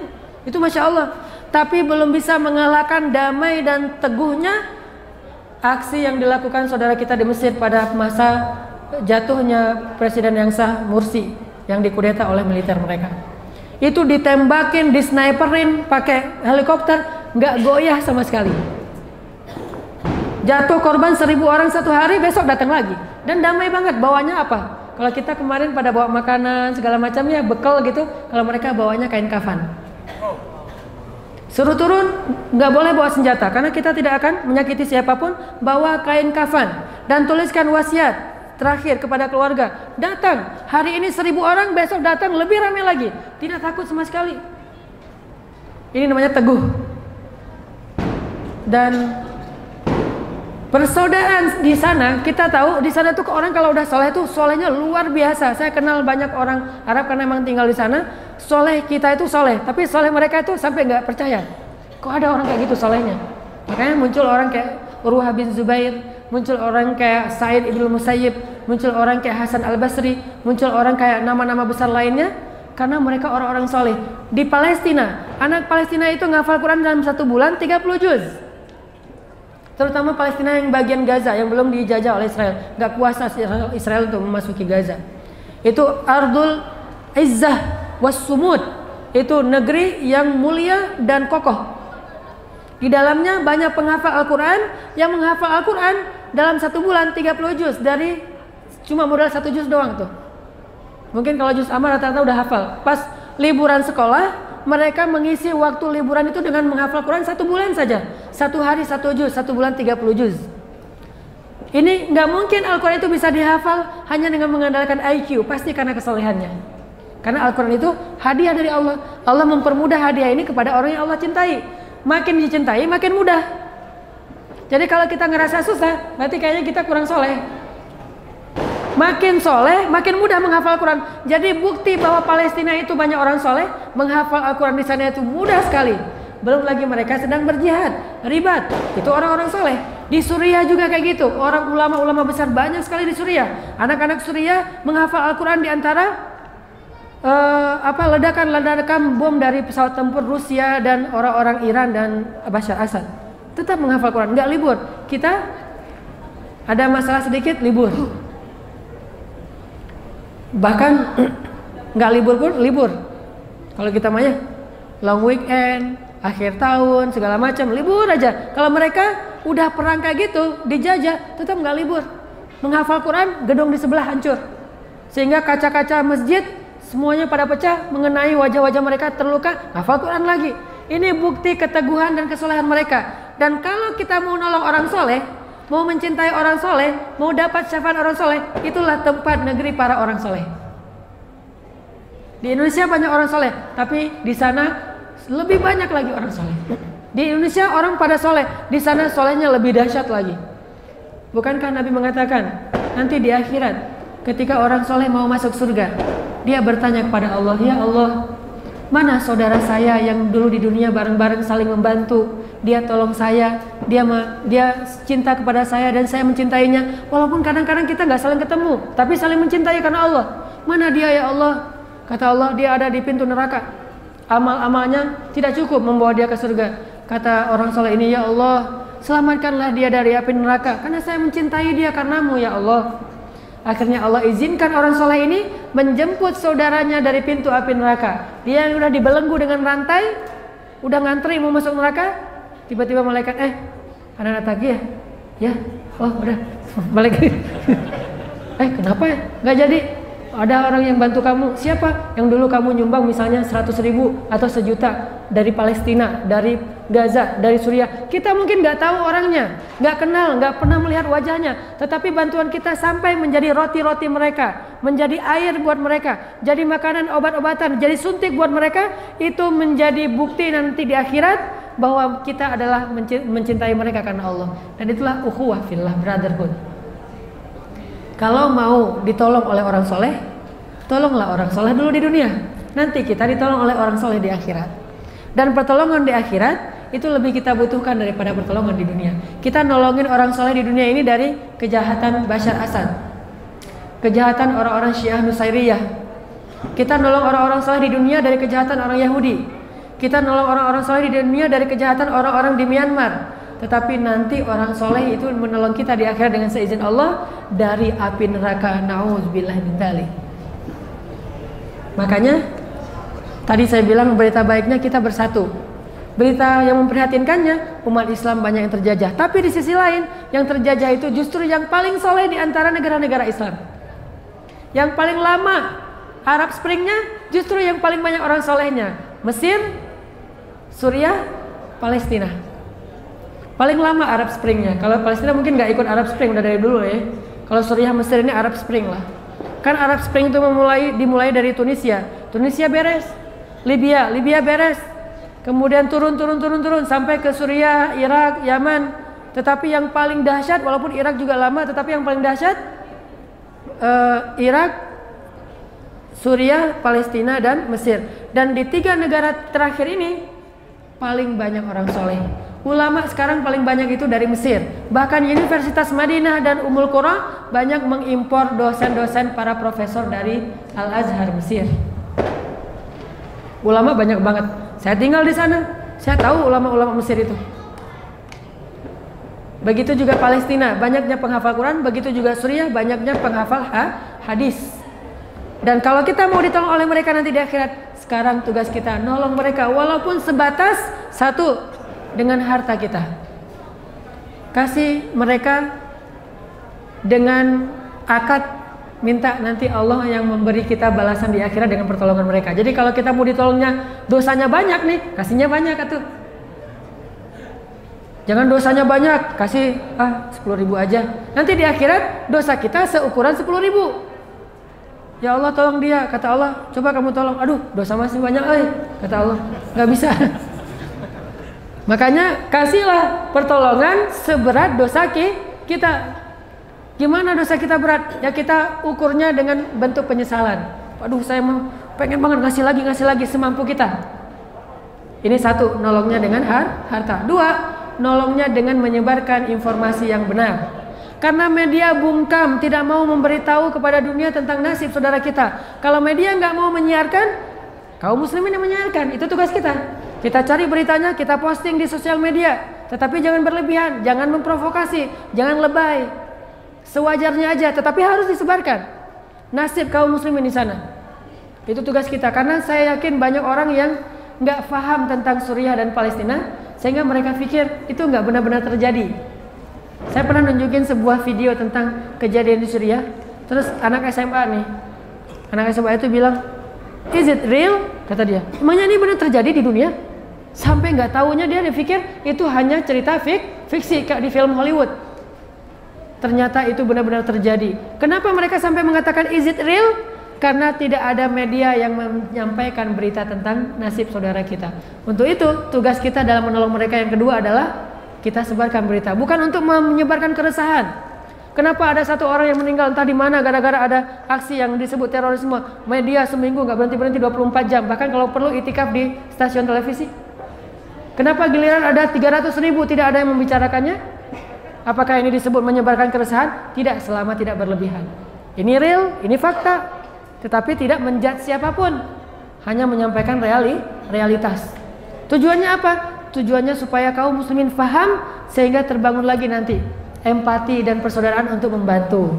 Itu masya Allah. Tapi belum bisa mengalahkan damai dan teguhnya aksi yang dilakukan saudara kita di Mesir pada masa jatuhnya presiden yang sah Mursi yang dikudeta oleh militer mereka itu ditembakin, disniperin pakai helikopter, nggak goyah sama sekali. Jatuh korban seribu orang satu hari, besok datang lagi. Dan damai banget, bawanya apa? Kalau kita kemarin pada bawa makanan segala macamnya, bekal gitu, kalau mereka bawanya kain kafan. Suruh turun, nggak boleh bawa senjata, karena kita tidak akan menyakiti siapa pun, bawa kain kafan. Dan tuliskan wasiat, terakhir kepada keluarga datang hari ini seribu orang besok datang lebih ramai lagi tidak takut sama sekali ini namanya teguh dan persaudaraan di sana kita tahu di sana tuh orang kalau udah soleh tuh solehnya luar biasa saya kenal banyak orang Arab karena emang tinggal di sana soleh kita itu soleh tapi soleh mereka itu sampai nggak percaya kok ada orang kayak gitu solehnya makanya muncul orang kayak Urwah bin Zubair muncul orang kayak Said Ibnu Musayyib, muncul orang kayak Hasan Al Basri, muncul orang kayak nama-nama besar lainnya karena mereka orang-orang soleh. Di Palestina, anak Palestina itu ngafal Quran dalam satu bulan 30 juz. Terutama Palestina yang bagian Gaza yang belum dijajah oleh Israel, nggak kuasa Israel untuk memasuki Gaza. Itu Ardul Izzah was-Sumud. Itu negeri yang mulia dan kokoh. Di dalamnya banyak penghafal Al-Quran yang menghafal Al-Quran dalam satu bulan 30 juz dari cuma modal satu juz doang tuh. Mungkin kalau juz amma rata-rata udah hafal. Pas liburan sekolah, mereka mengisi waktu liburan itu dengan menghafal Quran satu bulan saja. Satu hari satu juz, satu bulan 30 juz. Ini nggak mungkin Al-Quran itu bisa dihafal hanya dengan mengandalkan IQ, pasti karena kesolehannya. Karena Al-Quran itu hadiah dari Allah. Allah mempermudah hadiah ini kepada orang yang Allah cintai. Makin dicintai, makin mudah. Jadi kalau kita ngerasa susah, berarti kayaknya kita kurang soleh. Makin soleh, makin mudah menghafal Quran. Jadi bukti bahwa Palestina itu banyak orang soleh, menghafal Al-Quran di sana itu mudah sekali. Belum lagi mereka sedang berjihad, ribat. Itu orang-orang soleh. Di Suriah juga kayak gitu. Orang ulama-ulama besar banyak sekali di Suriah. Anak-anak Suriah menghafal Al-Quran di antara uh, apa ledakan-ledakan bom dari pesawat tempur Rusia dan orang-orang Iran dan Bashar Assad. Tetap menghafal Quran, nggak libur. Kita ada masalah sedikit libur bahkan nggak libur pun libur. Kalau kita mah long weekend akhir tahun segala macam libur aja. Kalau mereka udah perang kayak gitu dijajah tetap nggak libur. Menghafal Quran gedung di sebelah hancur. Sehingga kaca-kaca masjid semuanya pada pecah mengenai wajah-wajah mereka terluka hafal Quran lagi. Ini bukti keteguhan dan kesolehan mereka. Dan kalau kita mau nolong orang soleh mau mencintai orang soleh, mau dapat syafaat orang soleh, itulah tempat negeri para orang soleh. Di Indonesia banyak orang soleh, tapi di sana lebih banyak lagi orang soleh. Di Indonesia orang pada soleh, di sana solehnya lebih dahsyat lagi. Bukankah Nabi mengatakan nanti di akhirat ketika orang soleh mau masuk surga, dia bertanya kepada Allah, ya Allah, mana saudara saya yang dulu di dunia bareng-bareng saling membantu, dia tolong saya, dia dia cinta kepada saya dan saya mencintainya. Walaupun kadang-kadang kita nggak saling ketemu, tapi saling mencintai karena Allah. Mana dia ya Allah? Kata Allah dia ada di pintu neraka. Amal-amalnya tidak cukup membawa dia ke surga. Kata orang soleh ini ya Allah, selamatkanlah dia dari api neraka karena saya mencintai dia karenamu ya Allah. Akhirnya Allah izinkan orang soleh ini menjemput saudaranya dari pintu api neraka. Dia yang sudah dibelenggu dengan rantai, udah ngantri mau masuk neraka, tiba-tiba malaikat eh anak-anak tagih ya? Ya oh udah. *laughs* Balik *laughs* eh kenapa ya? Nggak jadi. Ada orang yang bantu kamu. Siapa? Yang dulu kamu nyumbang misalnya 100 ribu atau sejuta dari Palestina dari Gaza dari Suriah. Kita mungkin nggak tahu orangnya nggak kenal nggak pernah melihat wajahnya. Tetapi bantuan kita sampai menjadi roti-roti mereka menjadi air buat mereka jadi makanan obat-obatan jadi suntik buat mereka itu menjadi bukti nanti di akhirat bahwa kita adalah mencintai mereka karena Allah. Dan itulah ukhuwah fillah brotherhood. Kalau mau ditolong oleh orang soleh tolonglah orang soleh dulu di dunia. Nanti kita ditolong oleh orang soleh di akhirat dan pertolongan di akhirat itu lebih kita butuhkan daripada pertolongan di dunia. Kita nolongin orang soleh di dunia ini dari kejahatan Bashar Assad. Kejahatan orang-orang Syiah Nusairiyah. Kita nolong orang-orang soleh di dunia dari kejahatan orang Yahudi. Kita nolong orang-orang soleh di dunia dari kejahatan orang-orang di Myanmar. Tetapi nanti orang soleh itu menolong kita di akhirat dengan seizin Allah dari api neraka. Nauzubillah min Makanya tadi saya bilang berita baiknya kita bersatu. Berita yang memprihatinkannya umat Islam banyak yang terjajah. Tapi di sisi lain yang terjajah itu justru yang paling soleh di antara negara-negara Islam. Yang paling lama Arab Springnya justru yang paling banyak orang solehnya. Mesir, Suriah, Palestina. Paling lama Arab Springnya. Kalau Palestina mungkin nggak ikut Arab Spring udah dari dulu ya. Kalau Suriah, Mesir ini Arab Spring lah. Kan Arab Spring itu memulai dimulai dari Tunisia. Tunisia beres. Libya, Libya beres. Kemudian turun turun turun turun sampai ke Suriah, Irak, Yaman. Tetapi yang paling dahsyat walaupun Irak juga lama tetapi yang paling dahsyat uh, Irak, Suriah, Palestina dan Mesir. Dan di tiga negara terakhir ini paling banyak orang soleh. Ulama sekarang paling banyak itu dari Mesir. Bahkan Universitas Madinah dan Umul Qura banyak mengimpor dosen-dosen para profesor dari Al-Azhar Mesir. Ulama banyak banget. Saya tinggal di sana. Saya tahu ulama-ulama Mesir itu. Begitu juga Palestina, banyaknya penghafal Quran, begitu juga Suriah, banyaknya penghafal ha hadis. Dan kalau kita mau ditolong oleh mereka nanti di akhirat, sekarang tugas kita nolong mereka walaupun sebatas satu dengan harta kita. Kasih mereka dengan akad minta nanti Allah yang memberi kita balasan di akhirat dengan pertolongan mereka. Jadi kalau kita mau ditolongnya dosanya banyak nih, kasihnya banyak atuh. Jangan dosanya banyak, kasih ah 10 ribu aja. Nanti di akhirat dosa kita seukuran 10 ribu. Ya Allah tolong dia, kata Allah, coba kamu tolong. Aduh, dosa masih banyak, eh. kata Allah, nggak bisa. *laughs* Makanya kasihlah pertolongan seberat dosa kita. Gimana dosa kita berat? Ya kita ukurnya dengan bentuk penyesalan. Aduh, saya mau pengen banget ngasih lagi, ngasih lagi semampu kita. Ini satu, nolongnya dengan har harta. Dua, nolongnya dengan menyebarkan informasi yang benar. Karena media bungkam tidak mau memberitahu kepada dunia tentang nasib saudara kita. Kalau media nggak mau menyiarkan, kaum muslimin yang menyiarkan. Itu tugas kita. Kita cari beritanya, kita posting di sosial media. Tetapi jangan berlebihan, jangan memprovokasi, jangan lebay. Sewajarnya aja, tetapi harus disebarkan. Nasib kaum muslimin di sana. Itu tugas kita. Karena saya yakin banyak orang yang nggak paham tentang Suriah dan Palestina, sehingga mereka pikir itu nggak benar-benar terjadi. Saya pernah nunjukin sebuah video tentang kejadian di Suriah. Terus anak SMA nih, anak SMA itu bilang, Is it real? Kata dia. Emangnya ini benar terjadi di dunia? Sampai nggak tahunya dia pikir itu hanya cerita fik, fiksi kayak di film Hollywood. Ternyata itu benar-benar terjadi. Kenapa mereka sampai mengatakan is it real? Karena tidak ada media yang menyampaikan berita tentang nasib saudara kita. Untuk itu, tugas kita dalam menolong mereka yang kedua adalah kita sebarkan berita, bukan untuk menyebarkan keresahan. Kenapa ada satu orang yang meninggal entah di mana gara-gara ada aksi yang disebut terorisme? Media seminggu nggak berhenti berhenti 24 jam, bahkan kalau perlu itikaf di stasiun televisi. Kenapa giliran ada 300 ribu tidak ada yang membicarakannya? Apakah ini disebut menyebarkan keresahan? Tidak, selama tidak berlebihan. Ini real, ini fakta, tetapi tidak menjat siapa pun, hanya menyampaikan reali, realitas. Tujuannya apa? Tujuannya supaya kaum muslimin faham sehingga terbangun lagi nanti empati dan persaudaraan untuk membantu.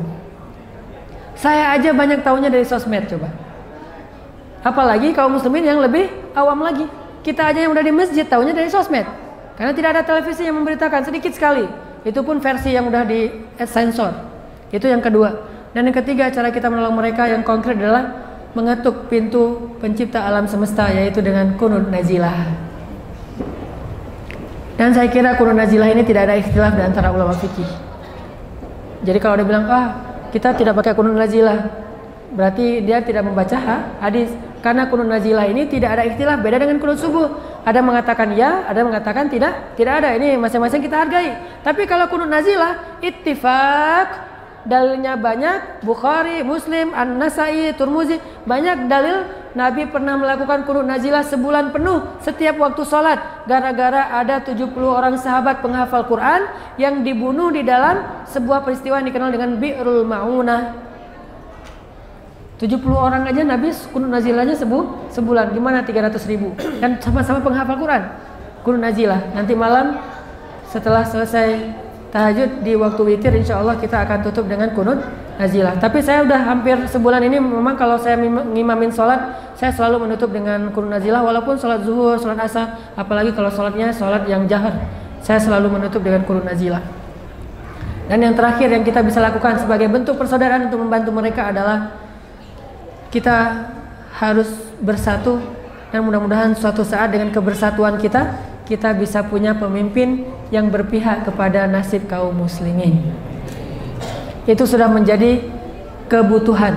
Saya aja banyak tahunya dari sosmed coba. Apalagi kaum muslimin yang lebih awam lagi. Kita aja yang udah di masjid tahunya dari sosmed. Karena tidak ada televisi yang memberitakan sedikit sekali. Itu pun versi yang udah di sensor. Itu yang kedua. Dan yang ketiga cara kita menolong mereka yang konkret adalah mengetuk pintu pencipta alam semesta yaitu dengan kunut nazilah. Dan saya kira kunut nazilah ini tidak ada ikhtilaf di antara ulama fikih. Jadi kalau dia bilang, ah kita tidak pakai kunut nazilah, berarti dia tidak membaca ha, hadis. Karena kunut nazilah ini tidak ada ikhtilaf, beda dengan kunut subuh. Ada mengatakan ya, ada mengatakan tidak, tidak ada. Ini masing-masing kita hargai. Tapi kalau kunut nazilah, ittifaq, dalilnya banyak Bukhari, Muslim, An-Nasai, Turmuzi banyak dalil Nabi pernah melakukan kunut nazilah sebulan penuh setiap waktu sholat gara-gara ada 70 orang sahabat penghafal Quran yang dibunuh di dalam sebuah peristiwa yang dikenal dengan Bi'rul Ma'unah 70 orang aja Nabi kunut nazilahnya sebu, sebulan. Gimana 300 ribu? Dan sama-sama penghafal Quran. Kunut nazilah. Nanti malam setelah selesai tahajud di waktu witir insya Allah kita akan tutup dengan kunut nazilah. Tapi saya udah hampir sebulan ini memang kalau saya ngimamin sholat saya selalu menutup dengan kunut nazilah walaupun sholat zuhur, sholat asar apalagi kalau sholatnya sholat yang jahar. Saya selalu menutup dengan kunut nazilah. Dan yang terakhir yang kita bisa lakukan sebagai bentuk persaudaraan untuk membantu mereka adalah kita harus bersatu dan mudah-mudahan suatu saat dengan kebersatuan kita kita bisa punya pemimpin yang berpihak kepada nasib kaum muslimin. Itu sudah menjadi kebutuhan.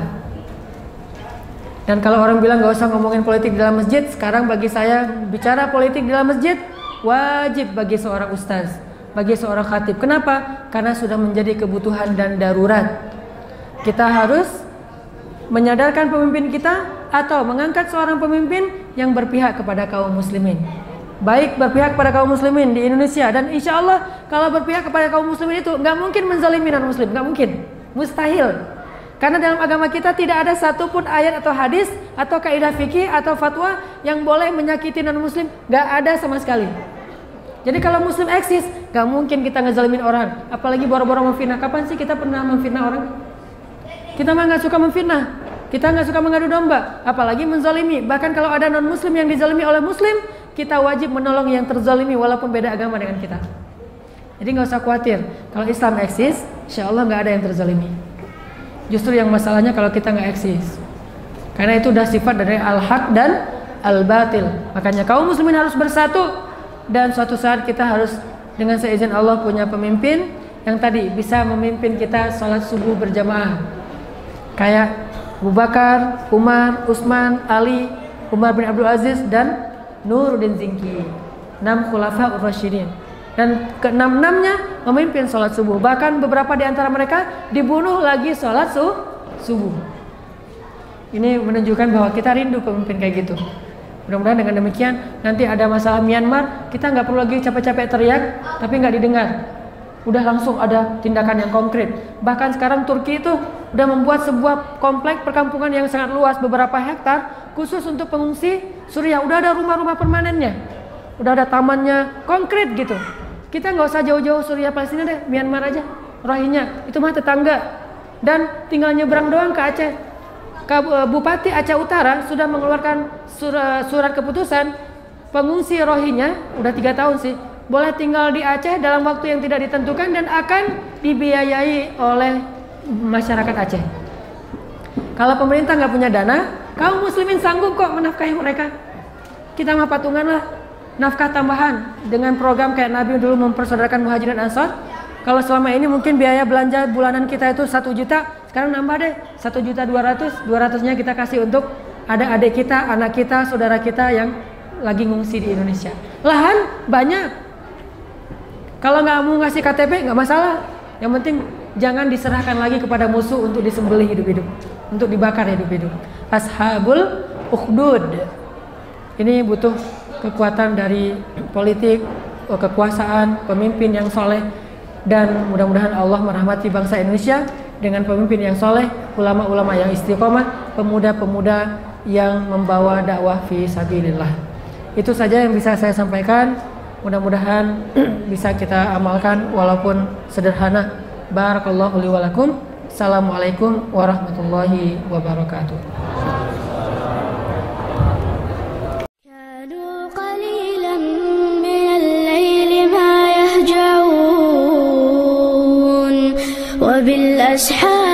Dan kalau orang bilang gak usah ngomongin politik di dalam masjid, sekarang bagi saya bicara politik di dalam masjid wajib bagi seorang ustaz, bagi seorang khatib. Kenapa? Karena sudah menjadi kebutuhan dan darurat. Kita harus menyadarkan pemimpin kita atau mengangkat seorang pemimpin yang berpihak kepada kaum muslimin. Baik berpihak pada kaum muslimin di Indonesia dan insya Allah kalau berpihak kepada kaum muslimin itu nggak mungkin menzalimi non muslim nggak mungkin. Mustahil. Karena dalam agama kita tidak ada satupun ayat atau hadis atau kaidah fikih atau fatwa yang boleh menyakiti non muslim nggak ada sama sekali. Jadi kalau muslim eksis nggak mungkin kita ngezalimin orang. Apalagi boro-boro memfitnah. Kapan sih kita pernah memfitnah orang kita mah nggak suka memfitnah kita nggak suka mengadu domba apalagi menzalimi bahkan kalau ada non muslim yang dizalimi oleh muslim kita wajib menolong yang terzalimi walaupun beda agama dengan kita. Jadi nggak usah khawatir. Kalau Islam eksis, insya Allah nggak ada yang terzalimi. Justru yang masalahnya kalau kita nggak eksis. Karena itu udah sifat dari al-haq dan al-batil. Makanya kaum muslimin harus bersatu dan suatu saat kita harus dengan seizin Allah punya pemimpin yang tadi bisa memimpin kita sholat subuh berjamaah. Kayak Abu Bakar, Umar, Utsman, Ali, Umar bin Abdul Aziz dan Nuruddin Zinki. Enam khulafa ur-rasyidin. Dan keenam-enamnya memimpin sholat subuh. Bahkan beberapa di antara mereka dibunuh lagi sholat su subuh. Ini menunjukkan bahwa kita rindu pemimpin kayak gitu. Mudah-mudahan dengan demikian nanti ada masalah Myanmar kita nggak perlu lagi capek-capek teriak tapi nggak didengar. Udah langsung ada tindakan yang konkret. Bahkan sekarang Turki itu udah membuat sebuah komplek perkampungan yang sangat luas beberapa hektar khusus untuk pengungsi Suriah. Udah ada rumah-rumah permanennya, udah ada tamannya konkret gitu. Kita nggak usah jauh-jauh Suriah Palestina deh, Myanmar aja. Rohingya itu mah tetangga dan tinggal nyebrang doang ke Aceh. Bupati Aceh Utara sudah mengeluarkan surat, surat keputusan pengungsi Rohingya udah tiga tahun sih boleh tinggal di Aceh dalam waktu yang tidak ditentukan dan akan dibiayai oleh masyarakat Aceh. Kalau pemerintah nggak punya dana, kaum muslimin sanggup kok menafkahi mereka. Kita mah patungan lah nafkah tambahan dengan program kayak Nabi dulu mempersaudarakan muhajirin ansor. Kalau selama ini mungkin biaya belanja bulanan kita itu satu juta, sekarang nambah deh satu juta dua ratus, dua ratusnya kita kasih untuk ada adik kita, anak kita, saudara kita yang lagi ngungsi di Indonesia. Lahan banyak. Kalau nggak mau ngasih KTP nggak masalah. Yang penting jangan diserahkan lagi kepada musuh untuk disembelih hidup-hidup, untuk dibakar hidup-hidup. Ashabul ukhdud. Ini butuh kekuatan dari politik, kekuasaan, pemimpin yang soleh dan mudah-mudahan Allah merahmati bangsa Indonesia dengan pemimpin yang soleh, ulama-ulama yang istiqomah, pemuda-pemuda yang membawa dakwah fi sabilillah. Itu saja yang bisa saya sampaikan. Mudah-mudahan *clears throat* bisa kita amalkan walaupun sederhana. Barakallahu li walakum. Assalamualaikum warahmatullahi wabarakatuh. وبالأسحار